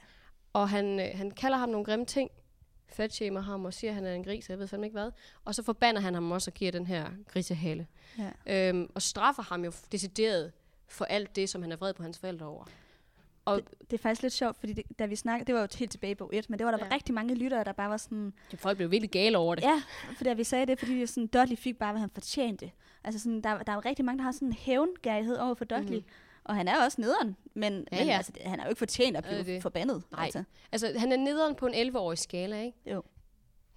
Og han, øh, han kalder ham nogle grimme ting. Fatshamer ham og siger, at han er en gris, jeg ved fandme ikke hvad. Og så forbander han ham også og giver den her grisehale. Ja. Øhm, og straffer ham jo decideret for alt det, som han er vred på hans forældre over. Og Det, det er faktisk lidt sjovt, fordi det, da vi snakkede, det var jo helt tilbage i bog 1, men det var der Ja. ja. rigtig mange lyttere, der bare var sådan, de folk blev virkelig gale over det. ja, for da vi sagde det, fordi vi sådan, Dudley fik bare, hvad han fortjente. Altså sådan, der, der er jo rigtig mange, der har sådan en hævngærighed over for Dudley. Mm. Og han er også nederen, men, Ja, men ja. Altså, han er jo ikke fortjent at Ja, blive det er det. forbandet. Nej. Altså. Altså, han er nederen på en 11-årig skala, ikke? Jo.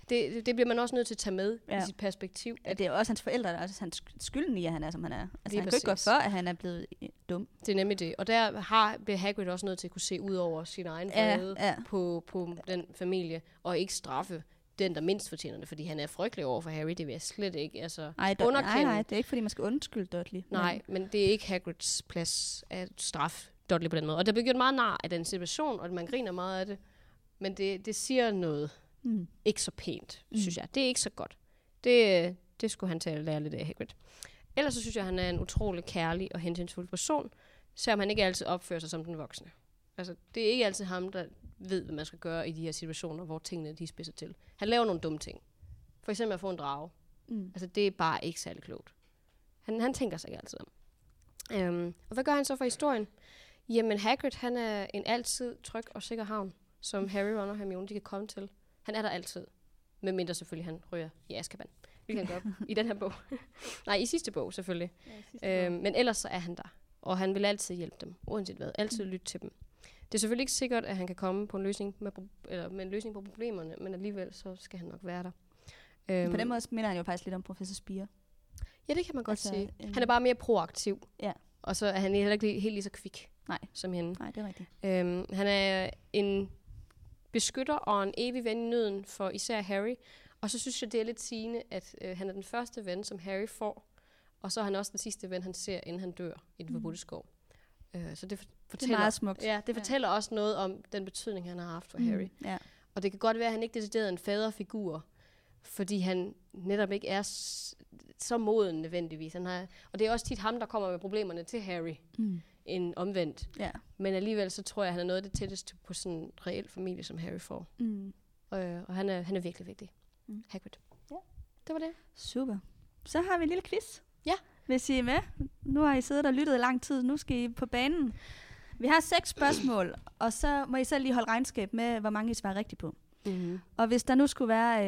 Det, det, bliver man også nødt til at tage med ja. Ja. i sit perspektiv. Ja, det er også hans forældre, der er også hans skylden i, at han er, som han er. Altså, Lige han kan ikke gå for, at han er blevet øh, dum. Det er nemlig det. Og der har, Hagrid også nødt til at kunne se ud over sin egen Ja, vrede ja. på, på den familie, og ikke straffe den, der mindst fortjener det, fordi han er frygtelig over for Harry. Det vil jeg slet ikke altså, Ej, do, nej, underkende. nej, det er ikke, fordi man skal undskylde Dudley. Nej, men det er ikke Hagrids plads at straffe Dudley på den måde. Og der bliver gjort meget nar af den situation, og man griner meget af det. Men det, det siger noget Mm. ikke så pænt, mm. synes jeg. Det er ikke så godt. Det, det skulle han at lære lidt af Hagrid. Ellers så synes jeg, at han er en utrolig kærlig og hensynsfuld person, selvom han ikke altid opfører sig som den voksne. Altså, det er ikke altid ham, der ved, hvad man skal gøre i de her situationer, hvor tingene de spidser til. Han laver nogle dumme ting. For eksempel at få en drage. Mm. Altså, det er bare ikke særlig klogt. Han, han tænker sig ikke altid om. Øhm, og hvad gør han så for historien? Jamen, Hagrid, han er en altid tryg og sikker havn, som Harry, Ron og Hermione, de kan komme til. Han er der altid. Medmindre selvfølgelig han ryger i Azkaban. Hvilket han gør i den her bog. Nej, i sidste bog selvfølgelig. Ja, Øhm, men ellers så er han der. Og han vil altid hjælpe dem, uanset hvad. Altid lytte til dem. Det er selvfølgelig ikke sikkert, at han kan komme på en løsning med, eller med en løsning på problemerne, men alligevel så skal han nok være der. Øhm, På den måde minder han jo faktisk lidt om professor Spire. Ja, det kan man godt Altså, sige. Han er bare mere proaktiv. Ja. Og så er han heller ikke helt lige så kvik Nej. som hende. Nej, det er rigtigt. Øhm, han er en beskytter og en evig ven i nøden for især Harry. Og så synes jeg, det er lidt sigende, at øh, han er den første ven, som Harry får. Og så er han også den sidste ven, han ser, inden han dør i den forbudte skov. Øh, så det for- Det er fortæller, meget smukt. ja, det fortæller også noget om den betydning, han har haft for Harry. Mm. Ja. Og det kan godt være, at han ikke decideret er en faderfigur, fordi han netop ikke er så moden nødvendigvis. Han har, og det er også tit ham, der kommer med problemerne til Harry, Mm. end omvendt. Ja. Men alligevel så tror jeg, at han er noget af det tætteste på sådan en reel familie, som Harry får. Mm. Øh, og han er, han er virkelig vigtig. Mm. Hagrid. Ja. Det var det. Super. Så har vi en lille quiz. Ja. Hvis I er med. Nu har I siddet og lyttet i lang tid. Nu skal I på banen. Vi har seks spørgsmål, og så må I selv lige holde regnskab med, hvor mange I svarer rigtigt på. Mm-hmm. Og hvis der nu skulle være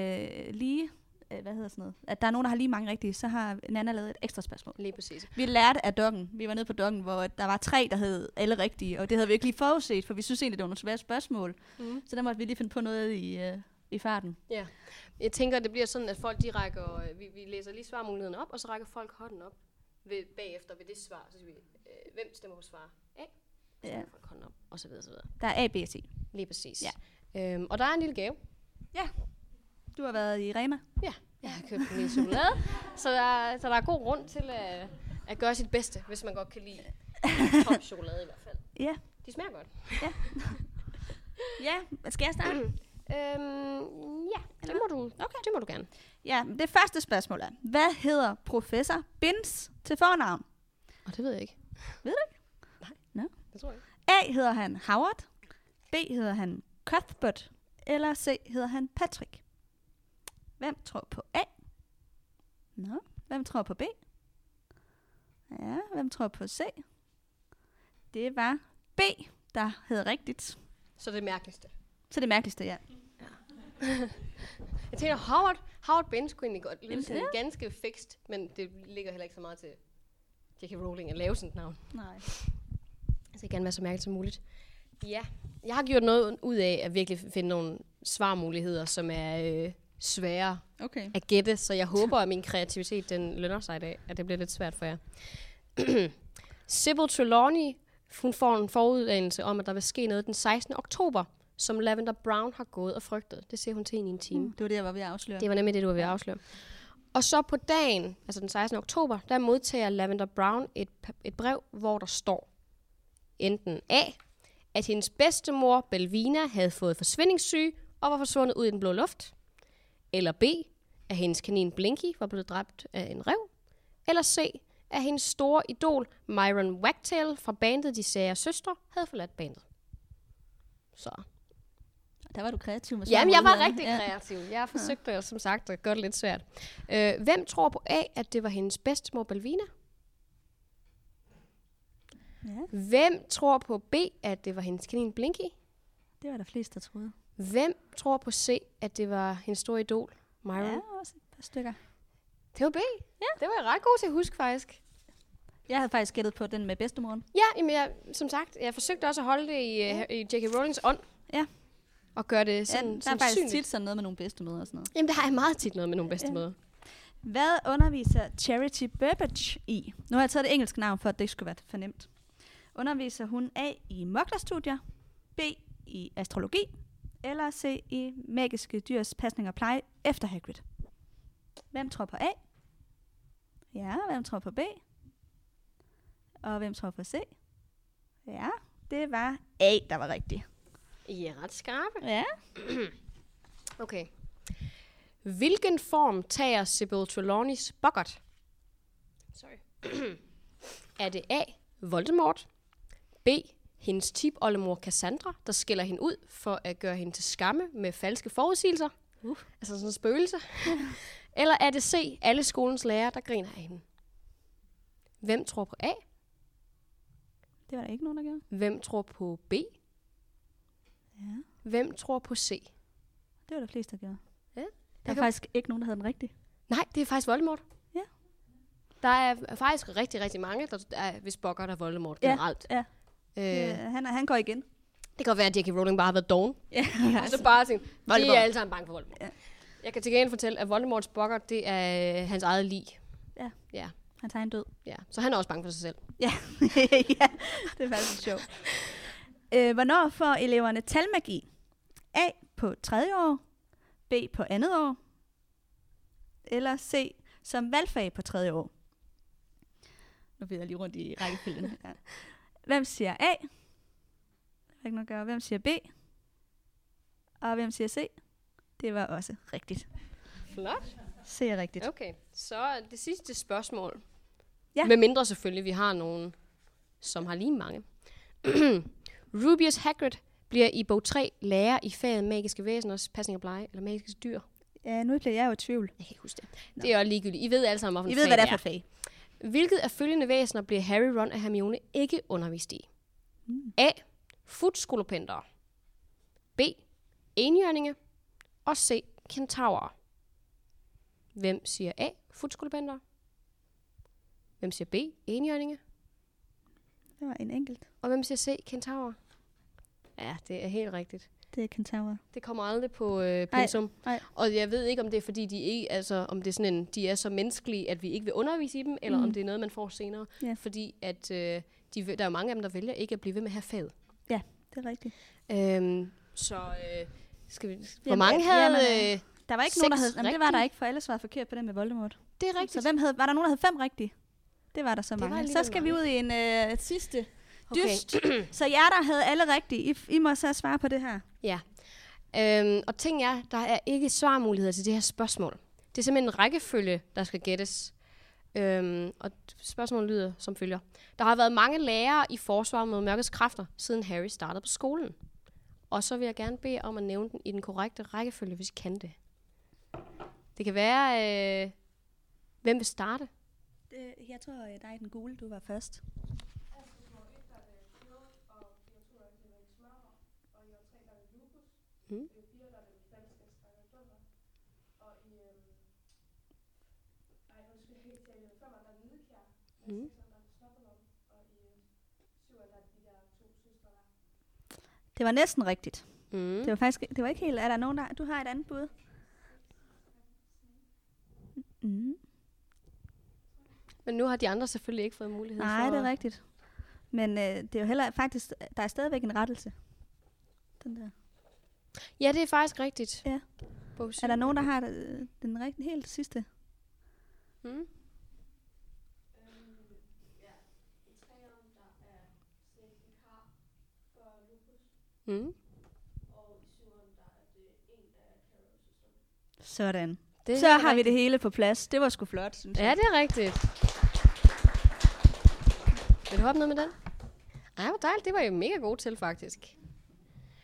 øh, lige, øh, hvad hedder sådan noget, at der er nogen, der har lige mange rigtige, så har Nana lavet et ekstra spørgsmål. Lige præcis. Vi lærte af doggen. Vi var nede på doggen, hvor der var tre, der hed alle rigtige, og det havde vi ikke lige forudset, for vi synes egentlig, det var nogle svære spørgsmål. Mm. Så der måtte vi lige finde på noget i, øh, i farten. Ja. Jeg tænker, det bliver sådan, at folk de rækker, øh, vi, vi læser lige svarmuligheden op, og så rækker folk hånden op ved, bagefter ved det svar. Så siger vi, øh, hvem stemmer på svar A? Så Ja. folk hånden op, og så videre, så videre. Der er A, B og C. Lige præcis. Ja. Øhm, og der er en lille gave. Du har været i Rema. Ja, jeg har købt lille chokolade. så, der, så der er god grund til at, at gøre sit bedste, hvis man godt kan lide tom chokolade i hvert fald. Ja. De smager godt. Ja, skal jeg starte? Øhm, ja, det må, du, okay. det må du gerne. ja, det første spørgsmål er, hvad hedder professor Bins til fornavn? Og det ved jeg ikke. Ved du ikke? Nej. Nå. Det tror jeg ikke. A hedder han Howard, B hedder han Cuthbert, eller C hedder han Patrick. Hvem tror på A? Nå, hvem tror på B? Ja, hvem tror på C? Det var B, der hed rigtigt. Så det mærkeligste. Så det mærkeligste, ja. Jeg tænker, Howard, Howard Benz kunne egentlig godt lyde sådan ganske fikst, men det ligger heller ikke så meget til J.K. Rowling at lave sådan et navn. Nej. Det skal gerne være så mærkeligt som muligt. Ja, jeg har gjort noget ud af at virkelig finde nogle svarmuligheder, som er øh, svære Okay. at gætte, så jeg håber, at min kreativitet den lønner sig i dag, at det bliver lidt svært for jer. Sybil Trelawney, hun får en foruddanelse om, at der vil ske noget den 16. oktober, som Lavender Brown har gået og frygtet. Det siger hun til i en time. Mm, det var det, jeg var ved at afsløre. Det var nemlig det, du var ved at afsløre. Og så på dagen, altså den 16. oktober, der modtager Lavender Brown et, et brev, hvor der står enten A, at hendes bedstemor, Belvina, havde fået forsvindingssyge og var forsvundet ud i den blå luft. Eller B, at hendes kanin Blinky var blevet dræbt af en rev. Eller C, at hendes store idol, Myron Wagtail fra bandet De Sære Søstre, havde forladt bandet. Så Der var du kreativ med Jamen, jeg var svarmulighederne. rigtig kreativ. Jeg forsøgte, som sagt, at gøre det lidt svært. Øh, hvem tror på A, at det var hendes bedstemor Balvina? Ja, Hvem tror på B, at det var hendes kanin Blinky? det var der flest, der troede. Hvem tror på C, at det var hendes store idol, Myron? Ja, Ja. også et par stykker. Det var B. Ja. Det var jeg ret god til at huske, faktisk. Jeg havde faktisk gættet på den med bedstemoren. Ja, jamen jeg, som sagt, jeg forsøgte også at holde det i, ja. i J.K. Rowlings ånd. Ja. Og gøre det Ja, sådan, der er faktisk tit sådan noget med nogle bedstemøder og sådan noget. Jamen, der har jeg meget tit noget med nogle bedstemøder. Hvad underviser Charity Burbage i? Nu har jeg taget det engelske navn, for at det ikke skulle være for nemt. Underviser hun A i moklerstudier, B i astrologi, eller C i magiske dyrs pasning og pleje efter Hagrid? Hvem tror på A? Ja, hvem tror på B? Og hvem tror på C? Ja, det var A, der var rigtigt. I er ret skarpe. Ja. Okay. Hvilken form tager Sybil Trelawneys bokkert? Sorry. er det A. Voldemort? B. Hendes tipoldemor Cassandra, der skiller hende ud for at gøre hende til skamme med falske forudsigelser? Uh. Altså sådan en spøgelse. Eller er det C. Alle skolens lærere, der griner af hende? Hvem tror på A? Det var der ikke nogen, der gjorde. Hvem tror på B? Ja, Hvem tror på C? det var der flest, der gjorde. Ja, Der er kan- faktisk ikke nogen, der havde den rigtige. Nej, det er faktisk Voldemort. Ja. Der er faktisk rigtig, rigtig mange, der er, hvis bokker der er Voldemort Ja, generelt. ja. Øh, Øh, han, er- han går igen. Det kan godt være, at J.K. Rowling bare har været doven. Ja, Og så bare tænkt, de er alle sammen bange for Voldemort. Ja. Jeg kan til gengæld fortælle, at Voldemorts bokker, det er hans eget lig. Ja. Ja, han tager en død. ja. Så han er også bange for sig selv. Ja, ja det er faktisk sjovt. Øh, hvornår får eleverne talmagi? A på tredje år, B på andet år, eller C som valgfag på tredje år? Nu bliver jeg lige rundt i rækkefølgen. Ja. Hvem siger A? Der er ikke noget at gøre. Hvem siger B? Og hvem siger C? Det var også rigtigt. Flot. C er rigtigt. Okay, så det sidste spørgsmål. Ja. Med mindre selvfølgelig, vi har nogen, som har lige mange. Rubius Hagrid bliver i bog 3 lærer i faget magiske væseners pasning og pleje, eller magiske dyr. Ja, nu bliver jeg jo i tvivl. Jeg kan ikke huske det. Det er jo ligegyldigt. I ved alle sammen, hvorfor I ved, hvad det er for fag. Hvilket af følgende væsener bliver Harry, Ron og Hermione ikke undervist i? Mm. A. Futskolopendere. B. Enhjørninge. Og C. Kentaurer. Hvem siger A. Futskolopendere? Hvem siger B. Enhjørninge? Det var en enkelt. Og hvem siger C. Kentaurer? Ja, det er helt rigtigt. Det er Kentaur. Det kommer aldrig på øh, pensum. nej. Og jeg ved ikke, om det er fordi, de ikke, altså, om det er sådan en, de er så menneskelige, at vi ikke vil undervise i dem, eller Mm. om det er noget, man får senere. Ja. Fordi at, øh, de, der er mange af dem, der vælger ikke at blive ved med at have faget. Det er rigtigt. Øhm, så øh, skal vi, hvor Jamen, mange ja, havde... jamen, Øh, Der var ikke nogen, der havde... Jamen, det var der ikke, for alle svarede forkert på den med Voldemort. det er Så rigtigt. hvem havde, var der nogen, der havde fem rigtige? Det var der så var mange. Så skal vi mange. ud i en øh, sidste Okay. dyst. så jer, der havde alle rigtige, I, I må så svare på det her. Ja. Øhm, og ting er, der er ikke svarmuligheder til det her spørgsmål. Det er simpelthen en rækkefølge, der skal gættes. Øhm, og spørgsmålet lyder som følger. Der har været mange lærere i forsvar mod mørkets kræfter, siden Harry startede på skolen. Og så vil jeg gerne bede om at nævne den i den korrekte rækkefølge, hvis I kan det. Det kan være... Øh, hvem vil starte? Det, jeg tror, dig den gule, du var først. Mm. Mm. Det var næsten rigtigt. Mm. Det var faktisk det var ikke helt... Er der nogen, der... Du har et andet bud? Mm. Men nu har de andre selvfølgelig ikke fået mulighed Nej, for... det er rigtigt. Men øh, det er jo heller faktisk... Der er stadigvæk en rettelse. Den der. Ja, det er faktisk rigtigt. Ja. Er der nogen, der har øh, den rigtig, helt sidste? Mm. Mm. Sådan. Det Så er har vi det hele på plads. Det var sgu flot, synes Ja, jeg. det er rigtigt. Vil du hoppe ned med den? Ej, hvor dejligt. Det var jo mega god til, faktisk.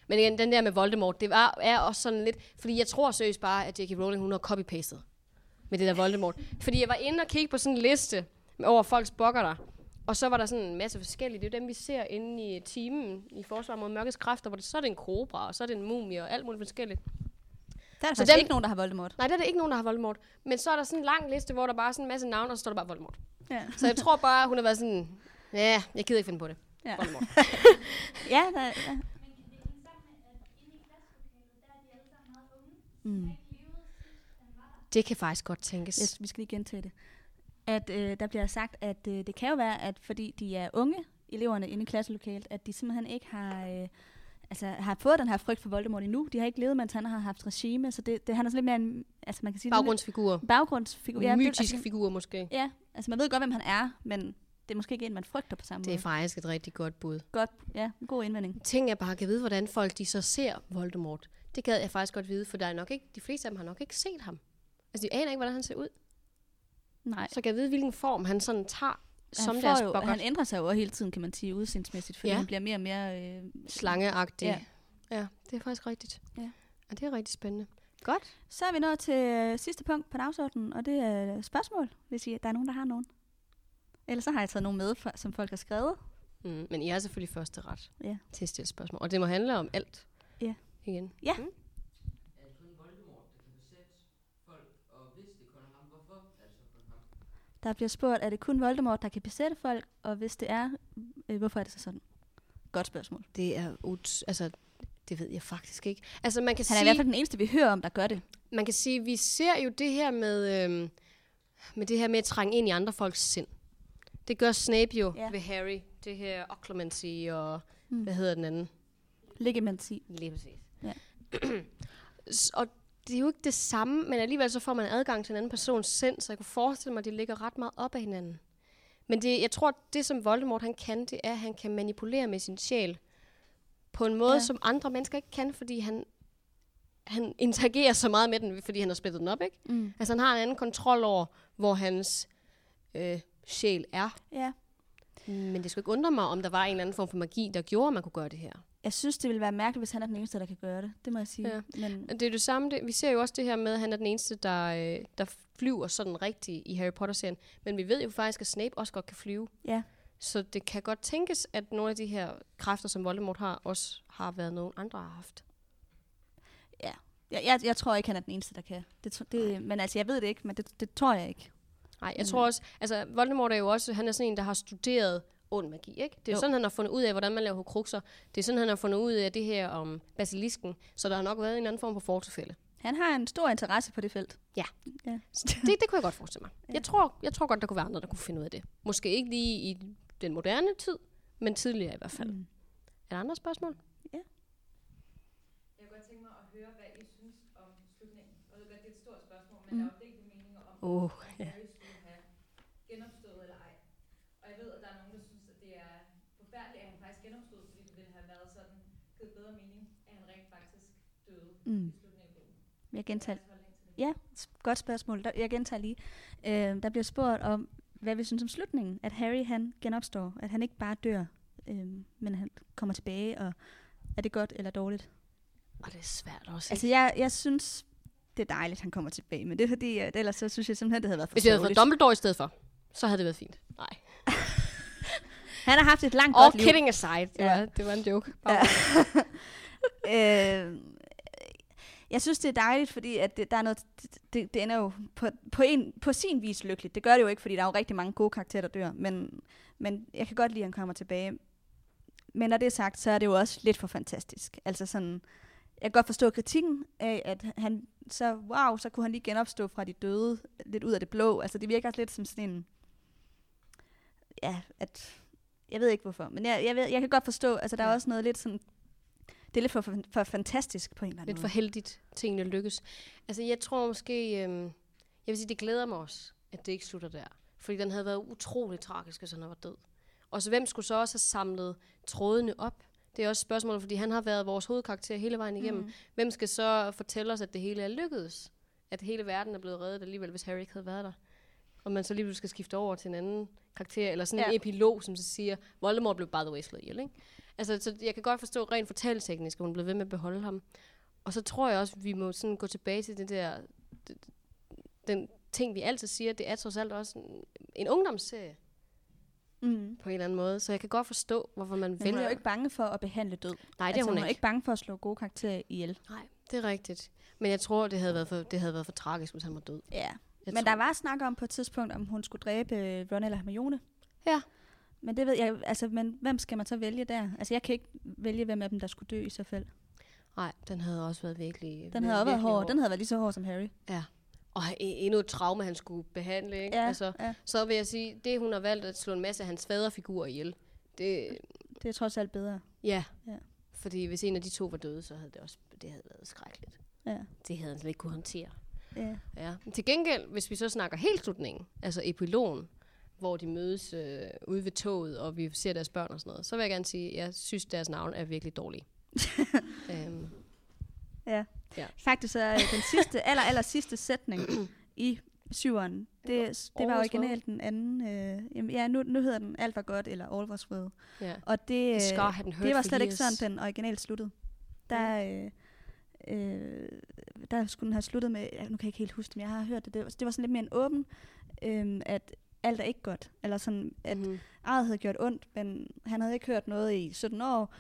Men igen, den der med Voldemort, det var, er også sådan lidt... Fordi jeg tror seriøst bare, at J.K. Rowling, hun har copy-pastet med det der Voldemort. Fordi jeg var inde og kigge på sådan en liste over folks bokker der. Og så var der sådan en masse forskellige. Det er jo dem, vi ser inde i timen i Forsvar mod Mørkets Kræfter, hvor det, så er det en kobra, og så er det en mumie, og alt muligt forskelligt. Der er Så altså dem- ikke nogen, der har Voldemort. Nej, der er der ikke nogen, der har Voldemort. Men så er der sådan en lang liste, hvor der bare er sådan en masse navne, og så står der bare Voldemort. Ja. Så jeg tror bare, hun har været sådan, ja, jeg gider ikke finde på det. Ja, ja, der, ja. Mm. Det kan faktisk godt tænkes. Yes, vi skal lige gentage det. At øh, der bliver sagt, at øh, det kan jo være, at fordi de er unge, eleverne inde i klasselokalet, at de simpelthen ikke har, øh, altså, har fået den her frygt for Voldemort endnu. De har ikke levet, mens han har haft regime, så det, det han er sådan lidt mere en, altså man kan sige, Baggrundsfigurer. lidt, baggrundsfigur. Ja, det- Mytisk altså, figur måske. Ja, altså man ved godt, hvem han er, men det er måske ikke en, man frygter på samme Det er måde. faktisk et rigtig godt bud. Godt, ja, en god indvending. Ting jeg bare kan vide, hvordan folk de så ser Voldemort. Det gad jeg faktisk godt vide, for der er nok ikke, de fleste af dem har nok ikke set ham. Altså, de aner ikke, hvordan han ser ud. Nej, Så kan jeg vide, hvilken form han sådan tager som han, deres får jo, han ændrer sig jo hele tiden, kan man sige, udsindsmæssigt, fordi Ja. han bliver mere og mere... Øh, Slangeagtig. Ja. Ja. ja, det er faktisk rigtigt. Ja. Og det er rigtig spændende. Godt. Så er vi nået til øh, sidste punkt på dagsordenen, og det er spørgsmål, hvis I, der er nogen, der har nogen. Ellers så har jeg taget nogen med, for, som folk har skrevet. Mm, men I har selvfølgelig første ret Ja. til at stille spørgsmål. Og det må handle om alt. Ja. Igen. Ja. Mm. Er det kun Voldemort, der kan besætte folk, og hvis det kun er ham, hvorfor er det så kun ham? Der bliver spurgt, er det kun Voldemort, der kan besætte folk, og hvis det er, øh, hvorfor er det så sådan? Godt spørgsmål. Det er ut- altså, det ved jeg faktisk ikke. Altså, man kan Han er i sige, hvert fald den eneste, vi hører om, der gør det. man kan sige, vi ser jo det her med, øhm, med det her med at trænge ind i andre folks sind. Det gør Snape jo Ja. ved Harry. Det her occlumency og, Mm. hvad hedder den anden? Legimansi. Lige præcis. Ja. Og det er jo ikke det samme, men alligevel så får man adgang til en anden persons sind, så jeg kunne forestille mig, at de ligger ret meget op af hinanden. Men det, jeg tror, det som Voldemort han kan, det er, at han kan manipulere med sin sjæl på en måde, ja. som andre mennesker ikke kan, fordi han, han interagerer så meget med den, fordi han har splittet den op, ikke? Mm. Altså han har en anden kontrol over, hvor hans øh, sjæl er. Ja. Men det skulle ikke undre mig, om der var en eller anden form for magi, der gjorde, at man kunne gøre det her. Jeg synes, det ville være mærkeligt, hvis han er den eneste, der kan gøre det. Det må jeg sige. Ja. Men Det er det samme. Det, vi ser jo også det her med, at han er den eneste, der, øh, der flyver sådan rigtigt i Harry Potter-serien. Men vi ved jo faktisk, at Snape også godt kan flyve. ja, Så det kan godt tænkes, at nogle af de her kræfter, som Voldemort har, også har været nogen andre har haft. jeg, jeg, jeg tror ikke, han er den eneste, der kan. Det, det, men altså, jeg ved det ikke, men det, det tror jeg ikke. Nej, jeg Mm. tror også, altså Voldemort er jo også, han er sådan en, der har studeret ond magi, ikke? Det er jo sådan, han har fundet ud af, hvordan man laver hokrukser. Det er sådan, han har fundet ud af det her om basilisken. Så der har nok været en anden form for fortilfælde. Han har en stor interesse på det felt. Ja. ja. Det, det kunne jeg godt forestille mig. Jeg, tror, jeg tror godt, der kunne være andre, der kunne finde ud af det. Måske ikke lige i den moderne tid, men tidligere i hvert fald. Mm. Er der andre spørgsmål? Jeg kunne godt tænke mig at høre, hvad I synes om slutningen. Og jeg ved godt, det er et stort spørgsmål, men Mm. der er jo delte meninger om, Åh, om ja skulle have genopstået eller ej. Og jeg ved, at der er nogen, der synes, at det er forfærdeligt, at han faktisk genopstod, fordi det ville have været sådan, givet bedre mening, at han rent faktisk døde Mm. Jeg gentager, er det? Ja, godt spørgsmål. Der, jeg gentager lige. Øh, der bliver spurgt om, hvad vi synes om slutningen. At Harry han genopstår. At han ikke bare dør, øh, men han kommer tilbage. Og er det godt eller dårligt? Og det er svært også. Altså, jeg, jeg synes, det er dejligt, han kommer tilbage. Men det er fordi, at ellers så synes jeg simpelthen, det havde været for Hvis vi havde sørgeligt. Dumbledore i stedet for, så havde det været fint. Nej. Han har haft et langt All godt liv. kidding aside. Det, Ja. var, det var en joke. Ja. øh, jeg synes, det er dejligt, fordi at det, der er noget, det, det, ender jo på, på, en, på sin vis lykkeligt. Det gør det jo ikke, fordi der er jo rigtig mange gode karakterer, der dør. Men, men jeg kan godt lide, at han kommer tilbage. Men når det er sagt, så er det jo også lidt for fantastisk. Altså sådan, jeg kan godt forstå kritikken af, at han så, wow, så kunne han lige genopstå fra de døde, lidt ud af det blå. Altså det virker også lidt som sådan en, ja, at, jeg ved ikke hvorfor, men jeg, jeg, ved, jeg kan godt forstå, altså der er også noget lidt sådan, det er lidt for, for, for fantastisk på en eller anden Lidt for måde. heldigt, tingene lykkes. Altså, jeg tror måske... Øhm, jeg vil sige, det glæder mig også, at det ikke slutter der. Fordi den havde været utrolig tragisk, hvis han var død. Og så hvem skulle så også have samlet trådene op? Det er også spørgsmålet, fordi han har været vores hovedkarakter hele vejen igennem. Mm. Hvem skal så fortælle os, at det hele er lykkedes? At hele verden er blevet reddet alligevel, hvis Harry ikke havde været der? Og man så lige pludselig skal skifte over til en anden karakter, eller sådan. Ja. en epilog, som så siger, Voldemort blev by the way slået ihjel, ikke? Altså, så jeg kan godt forstå rent fortælleteknisk, at hun blev ved med at beholde ham. Og så tror jeg også, at vi må sådan gå tilbage til det der, den ting, vi altid siger, det er trods alt også en, en ungdomsserie Mm. på en eller anden måde. Så jeg kan godt forstå, hvorfor man Men hun vælger... er jo ikke bange for at behandle død. Nej, det altså, er hun, er ikke. ikke bange for at slå gode karakterer ihjel. Nej, Det er rigtigt. Men jeg tror, det havde været for, det havde været for tragisk, hvis han var død. Ja. Jeg Men tror, der var snak om på et tidspunkt, om hun skulle dræbe øh, Ron eller Hermione. Ja. Men det ved jeg, altså, men hvem skal man så vælge der? Altså, jeg kan ikke vælge, hvem af dem, der skulle dø i så fald. Nej, den havde også været virkelig... Den havde også været virkelig hård. Den havde været lige så hård som Harry. Ja. Og endnu et traume, han skulle behandle, ikke? Ja, altså, ja. Så vil jeg sige, det hun har valgt at slå en masse af hans faderfigurer ihjel, det, Det er trods alt bedre. ja. Ja. Fordi hvis en af de to var døde, så havde det også det havde været skrækkeligt. Ja. Det havde han slet ikke kunne håndtere. ja. Ja. Til gengæld, hvis vi så snakker helt slutningen, altså epilogen, hvor de mødes øh, ude ved toget, og vi ser deres børn og sådan noget, så vil jeg gerne sige, at jeg synes, deres navn er virkelig dårlige. øhm, ja. Ja. Faktisk så er den sidste, aller, aller sidste sætning i syveren, det, det var originalt den anden. Øh, jamen, ja, nu, nu hedder den Alt var godt, eller All was well. ja. Og det, øh, hadn't heard det var for slet ikke sådan, den originalt sluttede. Der, øh, øh, der skulle den have sluttet med, nu kan jeg ikke helt huske det, men jeg har hørt det, det var, det var sådan lidt mere en åben, øh, at alt er ikke godt. Eller sådan, at Mhm. ejet havde gjort ondt, men han havde ikke hørt noget i 17 år,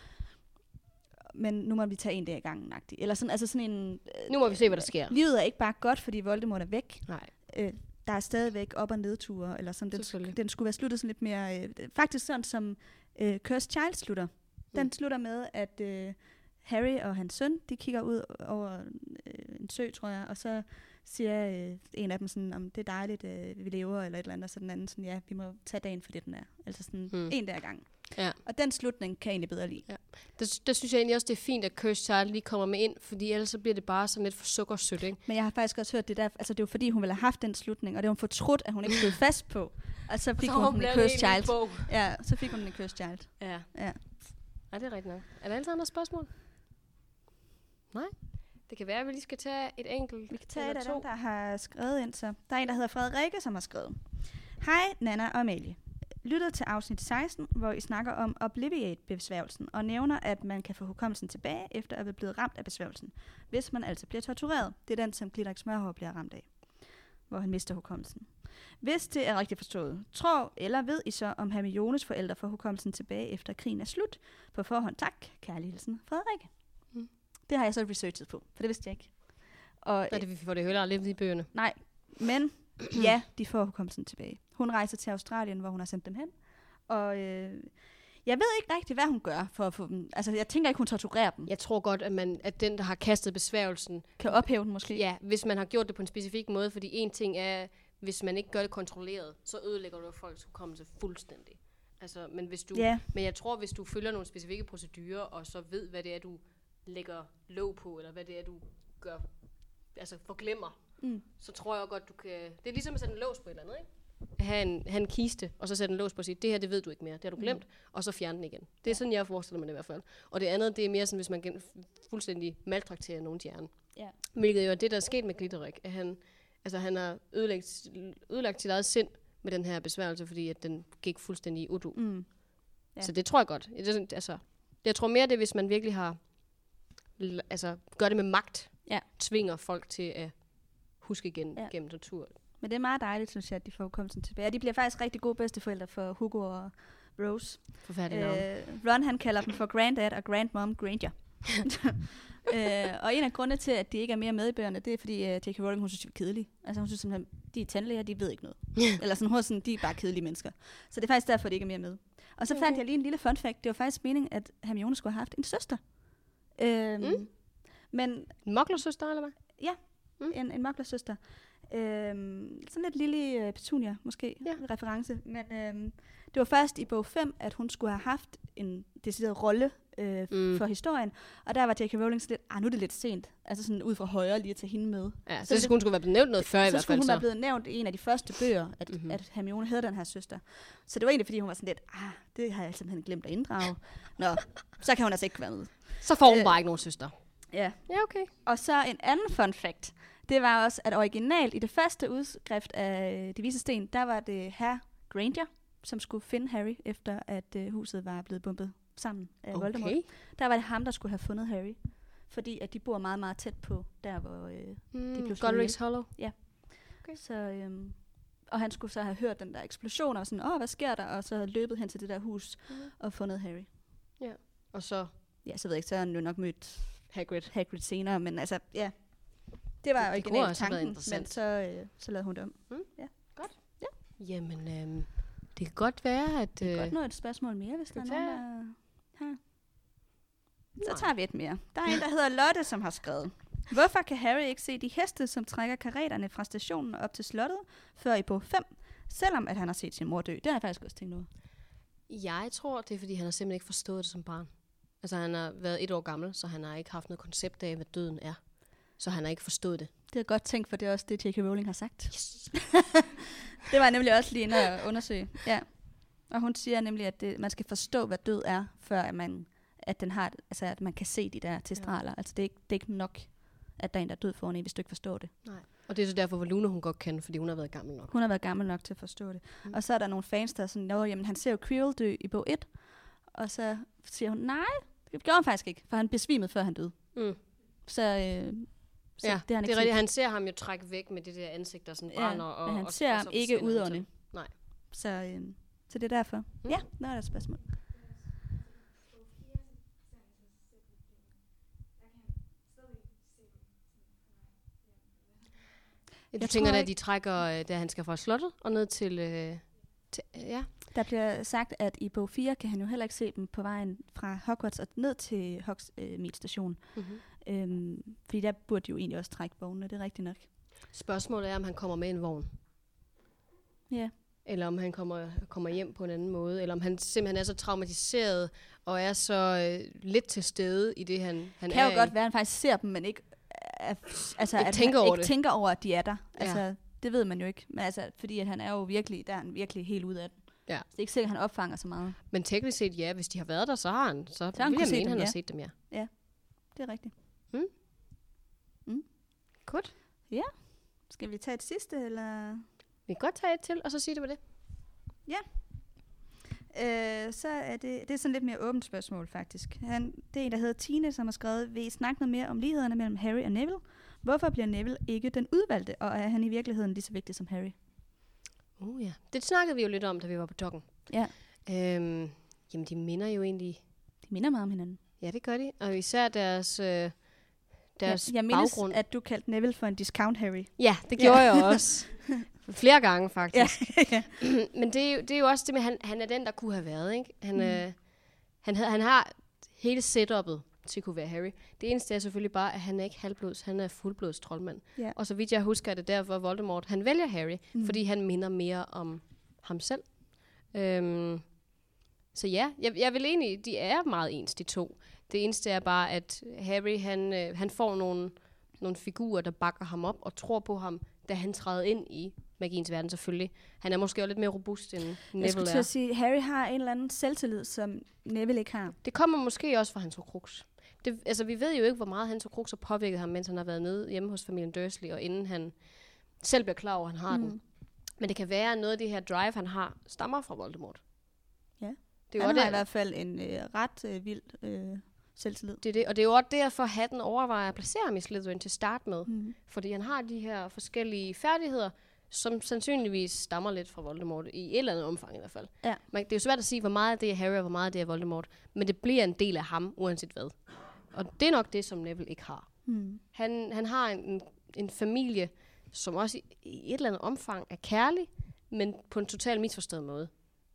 men nu må vi tage en dag i gangen, -agtig. Eller sådan, altså sådan en... Øh, Nu må vi se, hvad der sker. Livet er ikke bare godt, fordi Voldemort er væk. Nej, Øh, der er stadigvæk op- og nedture, eller sådan. Den, den skulle være sluttet sådan lidt mere... Øh, faktisk sådan, som øh, Cursed Child slutter. Den Mm. slutter med, at øh, Harry og hans søn, de kigger ud over øh, en sø, tror jeg, og så siger øh, en af dem sådan, om det er dejligt, øh, vi lever, eller et eller andet, og så den anden sådan, ja, vi må tage dagen for det, den er. Altså sådan Mm. en der gang. Ja. Og den slutning kan jeg egentlig bedre lide. der, der synes jeg egentlig også, det er fint, at Cursed Child lige kommer med ind, fordi ellers så bliver det bare sådan lidt for sukkersødt, ikke? Men jeg har faktisk også hørt det der, altså det var fordi, hun ville have haft den slutning, og det var hun fortrudt, at hun ikke stod fast på. Og så fik Så hun, hun blev en hel Child. bog. Ja, så fik hun den Cursed Child. Ja. Ja. ja, det er rigtigt nok. Er der altid andre spørgsmål? Nej? Det kan være, at vi lige skal tage et enkelt Vi kan tage et af dem, der har skrevet ind så. Der er en, der hedder Frederikke, som har skrevet. Hej, Nana og Amalie. Lyttede til afsnit 16, hvor I snakker om Obliviate-besværgelsen, og nævner, at man kan få hukommelsen tilbage, efter at være blevet ramt af besværgelsen, hvis man altså bliver tortureret. Det er den, som Glitterik Smørhår bliver ramt af, hvor han mister hukommelsen. Hvis det er rigtigt forstået, tror eller ved I så, om Hermiones forældre får hukommelsen tilbage, efter krigen er slut? På forhånd tak, kærlig hilsen, Frederikke. Det har jeg så researchet på, for det vidste jeg ikke. Og, Nej, det vi får det heller aldrig i bøgerne. Nej, men ja, de får hukommelsen tilbage. Hun rejser til Australien, hvor hun har sendt dem hen. Og øh, jeg ved ikke rigtig, hvad hun gør for at få dem. Altså, jeg tænker ikke, hun torturerer dem. Jeg tror godt, at, man, at den, der har kastet besværgelsen, Kan ophæve den måske. ja, hvis man har gjort det på en specifik måde, fordi en ting er, hvis man ikke gør det kontrolleret, så ødelægger du folks hukommelse fuldstændig. Altså, men, hvis du, Ja. men jeg tror, hvis du følger nogle specifikke procedurer, og så ved, hvad det er, du lægger låg på, eller hvad det er, du gør, altså forglemmer, Mm. så tror jeg godt, du kan... Det er ligesom at sætte en lås på et eller andet, ikke? Have en, have en kiste, og så sætte en lås på og sige, det her, det ved du ikke mere, det har du glemt, mm. og så fjerne den igen. Det er sådan, jeg forestiller mig det i hvert fald. Og det andet, det er mere sådan, hvis man gen- fuldstændig maltrakterer nogens hjerne. Ja. Hvilket jo er det, der er sket med Glitterik, at han, altså, han har ødelagt, ødelagt sit eget sind med den her besværgelse, fordi at den gik fuldstændig i udu. Mm. Ja. Ja. Så det tror jeg godt. Det, er altså, jeg tror mere, det er, hvis man virkelig har, altså, gør det med magt, Ja. tvinger folk til at huske igen Ja. gennem tortur. Men det er meget dejligt, synes jeg, at de får hukommelsen tilbage. Og de bliver faktisk rigtig gode bedsteforældre for Hugo og Rose. Forfærdelig navn. Øh, Ron, han kalder dem for Granddad og Grandmom Granger. øh, og en af grundene til, at de ikke er mere med i bøgerne, det er, fordi uh, J.K. Rowling, hun synes, de er kedelige. Altså, hun synes simpelthen, de er tandlæger, de ved ikke noget. Eller sådan, hun sådan, de er bare kedelige mennesker. Så det er faktisk derfor, de ikke er mere med. Og så fandt Okay. jeg lige en lille fun fact. Det var faktisk meningen, at Hermione skulle have haft en søster. Øhm, Mm. Men En moklersøster, eller hvad? Mm. en, en moklersøster. Øhm, sådan lidt lille uh, Petunia, måske, Ja. ja. reference. Men øhm, det var først i bog 5, at hun skulle have haft en decideret rolle øh, Mm. for historien. Og der var J.K. Rowling sådan lidt, ah, nu er det lidt sent. Altså sådan ud fra højre lige at tage hende med. Ja, så, Så så skulle hun skulle være blevet nævnt noget før i så hvert skulle fald. hun være Så. blevet nævnt i en af de første bøger, at, Mhm. mm-hmm. at Hermione havde den her søster. Så det var egentlig, fordi hun var sådan lidt, ah, det har jeg simpelthen glemt at inddrage. Nå, så kan hun altså ikke være med. Så får hun Øh. bare ikke nogen søster. Ja. Ja, okay. Og så en anden fun fact, det var også, at originalt i det første udskrift af De Vise Sten, der var det herr Granger, som skulle finde Harry, efter at øh, huset var blevet bumpet sammen af okay. Voldemort. Der var det ham, der skulle have fundet Harry. Fordi at de bor meget, meget tæt på, der hvor... Øh, Mm, blev slået Hollow. okay. så, øhm, og han skulle så have hørt den der eksplosion, og sådan, åh, hvad sker der? Og så løbet hen til det der hus Mhm. og fundet Harry. Og så Ja, så ved jeg ikke, så har han jo nok mødt Hagrid. Hagrid senere, men altså, ja. Det var have været tanken, men så, øh, så lavede hun det om. Jamen, øhm, det kan godt være, at... Det er øh, godt nå et spørgsmål mere, hvis der er nogen, der har. Så tager vi et mere. Der er en, der hedder Lotte, som har skrevet. Hvorfor kan Harry ikke se de heste, som trækker kareterne fra stationen op til slottet, før i bog 5, selvom at han har set sin mor dø? Det har jeg faktisk også tænkt over. Jeg tror, det er, fordi han har simpelthen ikke forstået det som barn. Altså, han har været et år gammel, så han har ikke haft noget koncept af, hvad døden er. Så han har ikke forstået det. Det er godt tænkt, for det er også det, J.K. Rowling har sagt. Yes. Det var jeg nemlig også lige inde at undersøge. Ja. Og hun siger nemlig, at det, man skal forstå, hvad død er, før at man, at den har, altså at man kan se de der testraler. Ja. Altså det er, ikke, det er ikke nok, at der er en, der er død foran en, hvis du ikke forstår det. Nej. Og det er så derfor, hvor Luna hun godt kan, fordi hun har været gammel nok. Hun har været gammel nok til at forstå det. Mm. Og så er der nogle fans, der er sådan, Nå, jamen han ser jo Quirrell dø i bog 1. Og så siger hun, nej, det gjorde han faktisk ikke, for han besvimede, før han døde. Mm. Så, øh, så ja, det, han det er rigtigt. Han ser ham jo trække væk med det der ansigt, der sådan Ja, brænder. og, men han og, ser og ham så ikke udånde. så. Nej. Så, øh, så det er derfor. Mm. Ja, der er der et spørgsmål. Du Jeg tænker, at de trækker, øh, da han skal fra slottet og ned til... Øh, til ja. Der bliver sagt, at i bog 4 kan han jo heller ikke se dem på vejen fra Hogwarts og ned til Hogsmeade station. Mm-hmm. Øhm, fordi der burde de jo egentlig også trække vognene, det er rigtigt nok. Spørgsmålet er, om han kommer med en vogn. Ja. Eller om han kommer, kommer hjem på en anden måde. Eller om han simpelthen er så traumatiseret og er så øh, lidt til stede i det, han, han Det kan er jo godt i. være, at han faktisk ser dem, men ikke, er, altså, Ikke at tænker han over ikke det. tænker over, at de er der. Ja. Altså, det ved man jo ikke. Men altså, fordi at han er jo virkelig, der er han virkelig helt ude af den. Ja. Så det er ikke sikkert, at han opfanger så meget. Men teknisk set, ja, hvis de har været der, så har han. Så, så han vil jeg se mene, dem, han har ja. set dem, ja. Det er rigtigt. Godt. Skal vi tage et sidste, eller... Vi kan godt tage et til, og så sige det med det. Øh, så er det, det er sådan lidt mere åbent spørgsmål, faktisk. Han, det er en, der hedder Tine, som har skrevet, vil I snakke noget mere om lighederne mellem Harry og Neville? Hvorfor bliver Neville ikke den udvalgte, og er han i virkeligheden lige så vigtig som Harry? Uh, ja. Det snakkede vi jo lidt om, da vi var på doggen. Ja. Øhm, jamen, de minder jo egentlig... De minder meget om hinanden. Ja, det gør de. Og især deres, øh, deres jeg, jeg mindes, baggrund. at du kaldte Neville for en discount Harry. Ja, det gjorde jeg også. Flere gange, faktisk. ja. Men det er, jo, det er jo også det med, at han, han er den, der kunne have været. Ikke? Han, Mm. øh, han, han har hele setup'et til at kunne være Harry. Det eneste er selvfølgelig bare, at han er ikke halvblods, han er fuldblods troldmand. Ja. Og så vidt jeg husker, er det derfor Voldemort, han vælger Harry, Mm. fordi han minder mere om ham selv. Øhm, så ja, jeg, jeg vil egentlig, de er meget ens, de to. Det eneste er bare, at Harry, han, øh, han får nogle, nogle figurer, der bakker ham op og tror på ham, da han træder ind i magiens verden selvfølgelig. Han er måske også lidt mere robust, end Jeg Neville skulle til at sige, Harry har en eller anden selvtillid, som Neville ikke har. Det kommer måske også fra hans Horcrux. Det, altså, vi ved jo ikke, hvor meget hans Horcrux har påvirket ham, mens han har været nede hjemme hos familien Dursley, og inden han selv bliver klar over, at han har mm. den. Men det kan være, at noget af det her drive, han har, stammer fra Voldemort. Ja. Det er jo Han også har i der, hvert fald en øh, ret øh, vild øh, selvtillid. det er det, og det er jo også derfor, at hatten overvejer at placere ham i Slytherin til start med. Mm. Fordi han har de her forskellige færdigheder, som sandsynligvis stammer lidt fra Voldemort, i et eller andet omfang i hvert fald. Ja. Man, det er jo svært at sige, hvor meget det er Harry, og hvor meget det er Voldemort. Men det bliver en del af ham, uanset hvad. Og det er nok det, som Neville ikke har. Mm. Han, han har en, en familie, som også i, i et eller andet omfang er kærlig, men på en total misforstået måde.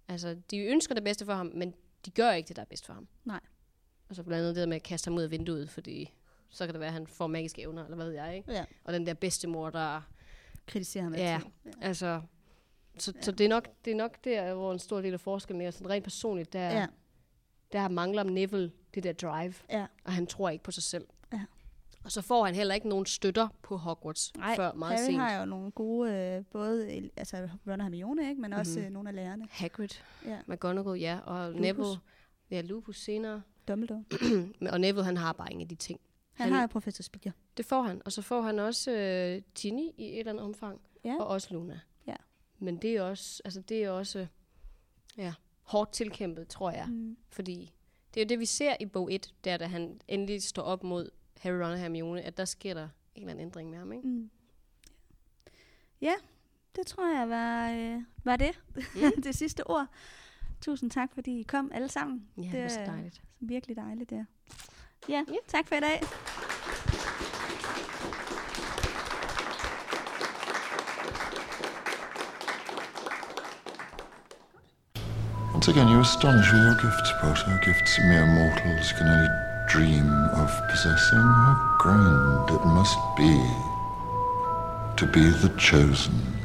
Altså, de ønsker det bedste for ham, men de gør ikke det, der er bedst for ham. Nej. Og så blandt andet det der med at kaste ham ud af vinduet, fordi så kan det være, at han får magiske evner, eller hvad ved jeg, ikke? Ja. Og den der bedstemor, der... Kritiserer ham Ja, altid. altså... Så, ja. så det, er nok, det er nok der, hvor en stor del af forskellen er. Sådan rent personligt, der, Ja. Der mangler Neville det der drive, ja. og han tror ikke på sig selv. Ja. Og så får han heller ikke nogen støtter på Hogwarts Nej, før meget Harry sent. har jo nogle gode, øh, både altså Ron og Hermione, ikke? men også Mhm. øh, nogle af lærerne. Hagrid, Ja. McGonagall, ja, og Lupus. Neville. Ja, Lupus senere. Dumbledore. Og Neville, han har bare ingen af de ting. Han, Han- har professor Spiger. Det får han. Og så får han også øh, Ginny i et eller andet omfang. Ja. Og også Luna. Ja. Men det er også, altså det er også ja, hårdt tilkæmpet, tror jeg. Mm. Fordi det er jo det, vi ser i bog 1, der da han endelig står op mod Harry, Ron og Hermione, at der sker der en eller anden ændring med ham, ikke? Mm. Ja, det tror jeg var, øh, var det. Mm. det sidste ord. Tusind tak, fordi I kom alle sammen. Ja, det, Det var så dejligt. Virkelig dejligt, det. Ja, Ja. tak for i dag. Once again, you astonish with your gifts, Potter. Gifts mere mortals can only dream of possessing. How grand it must be to be the chosen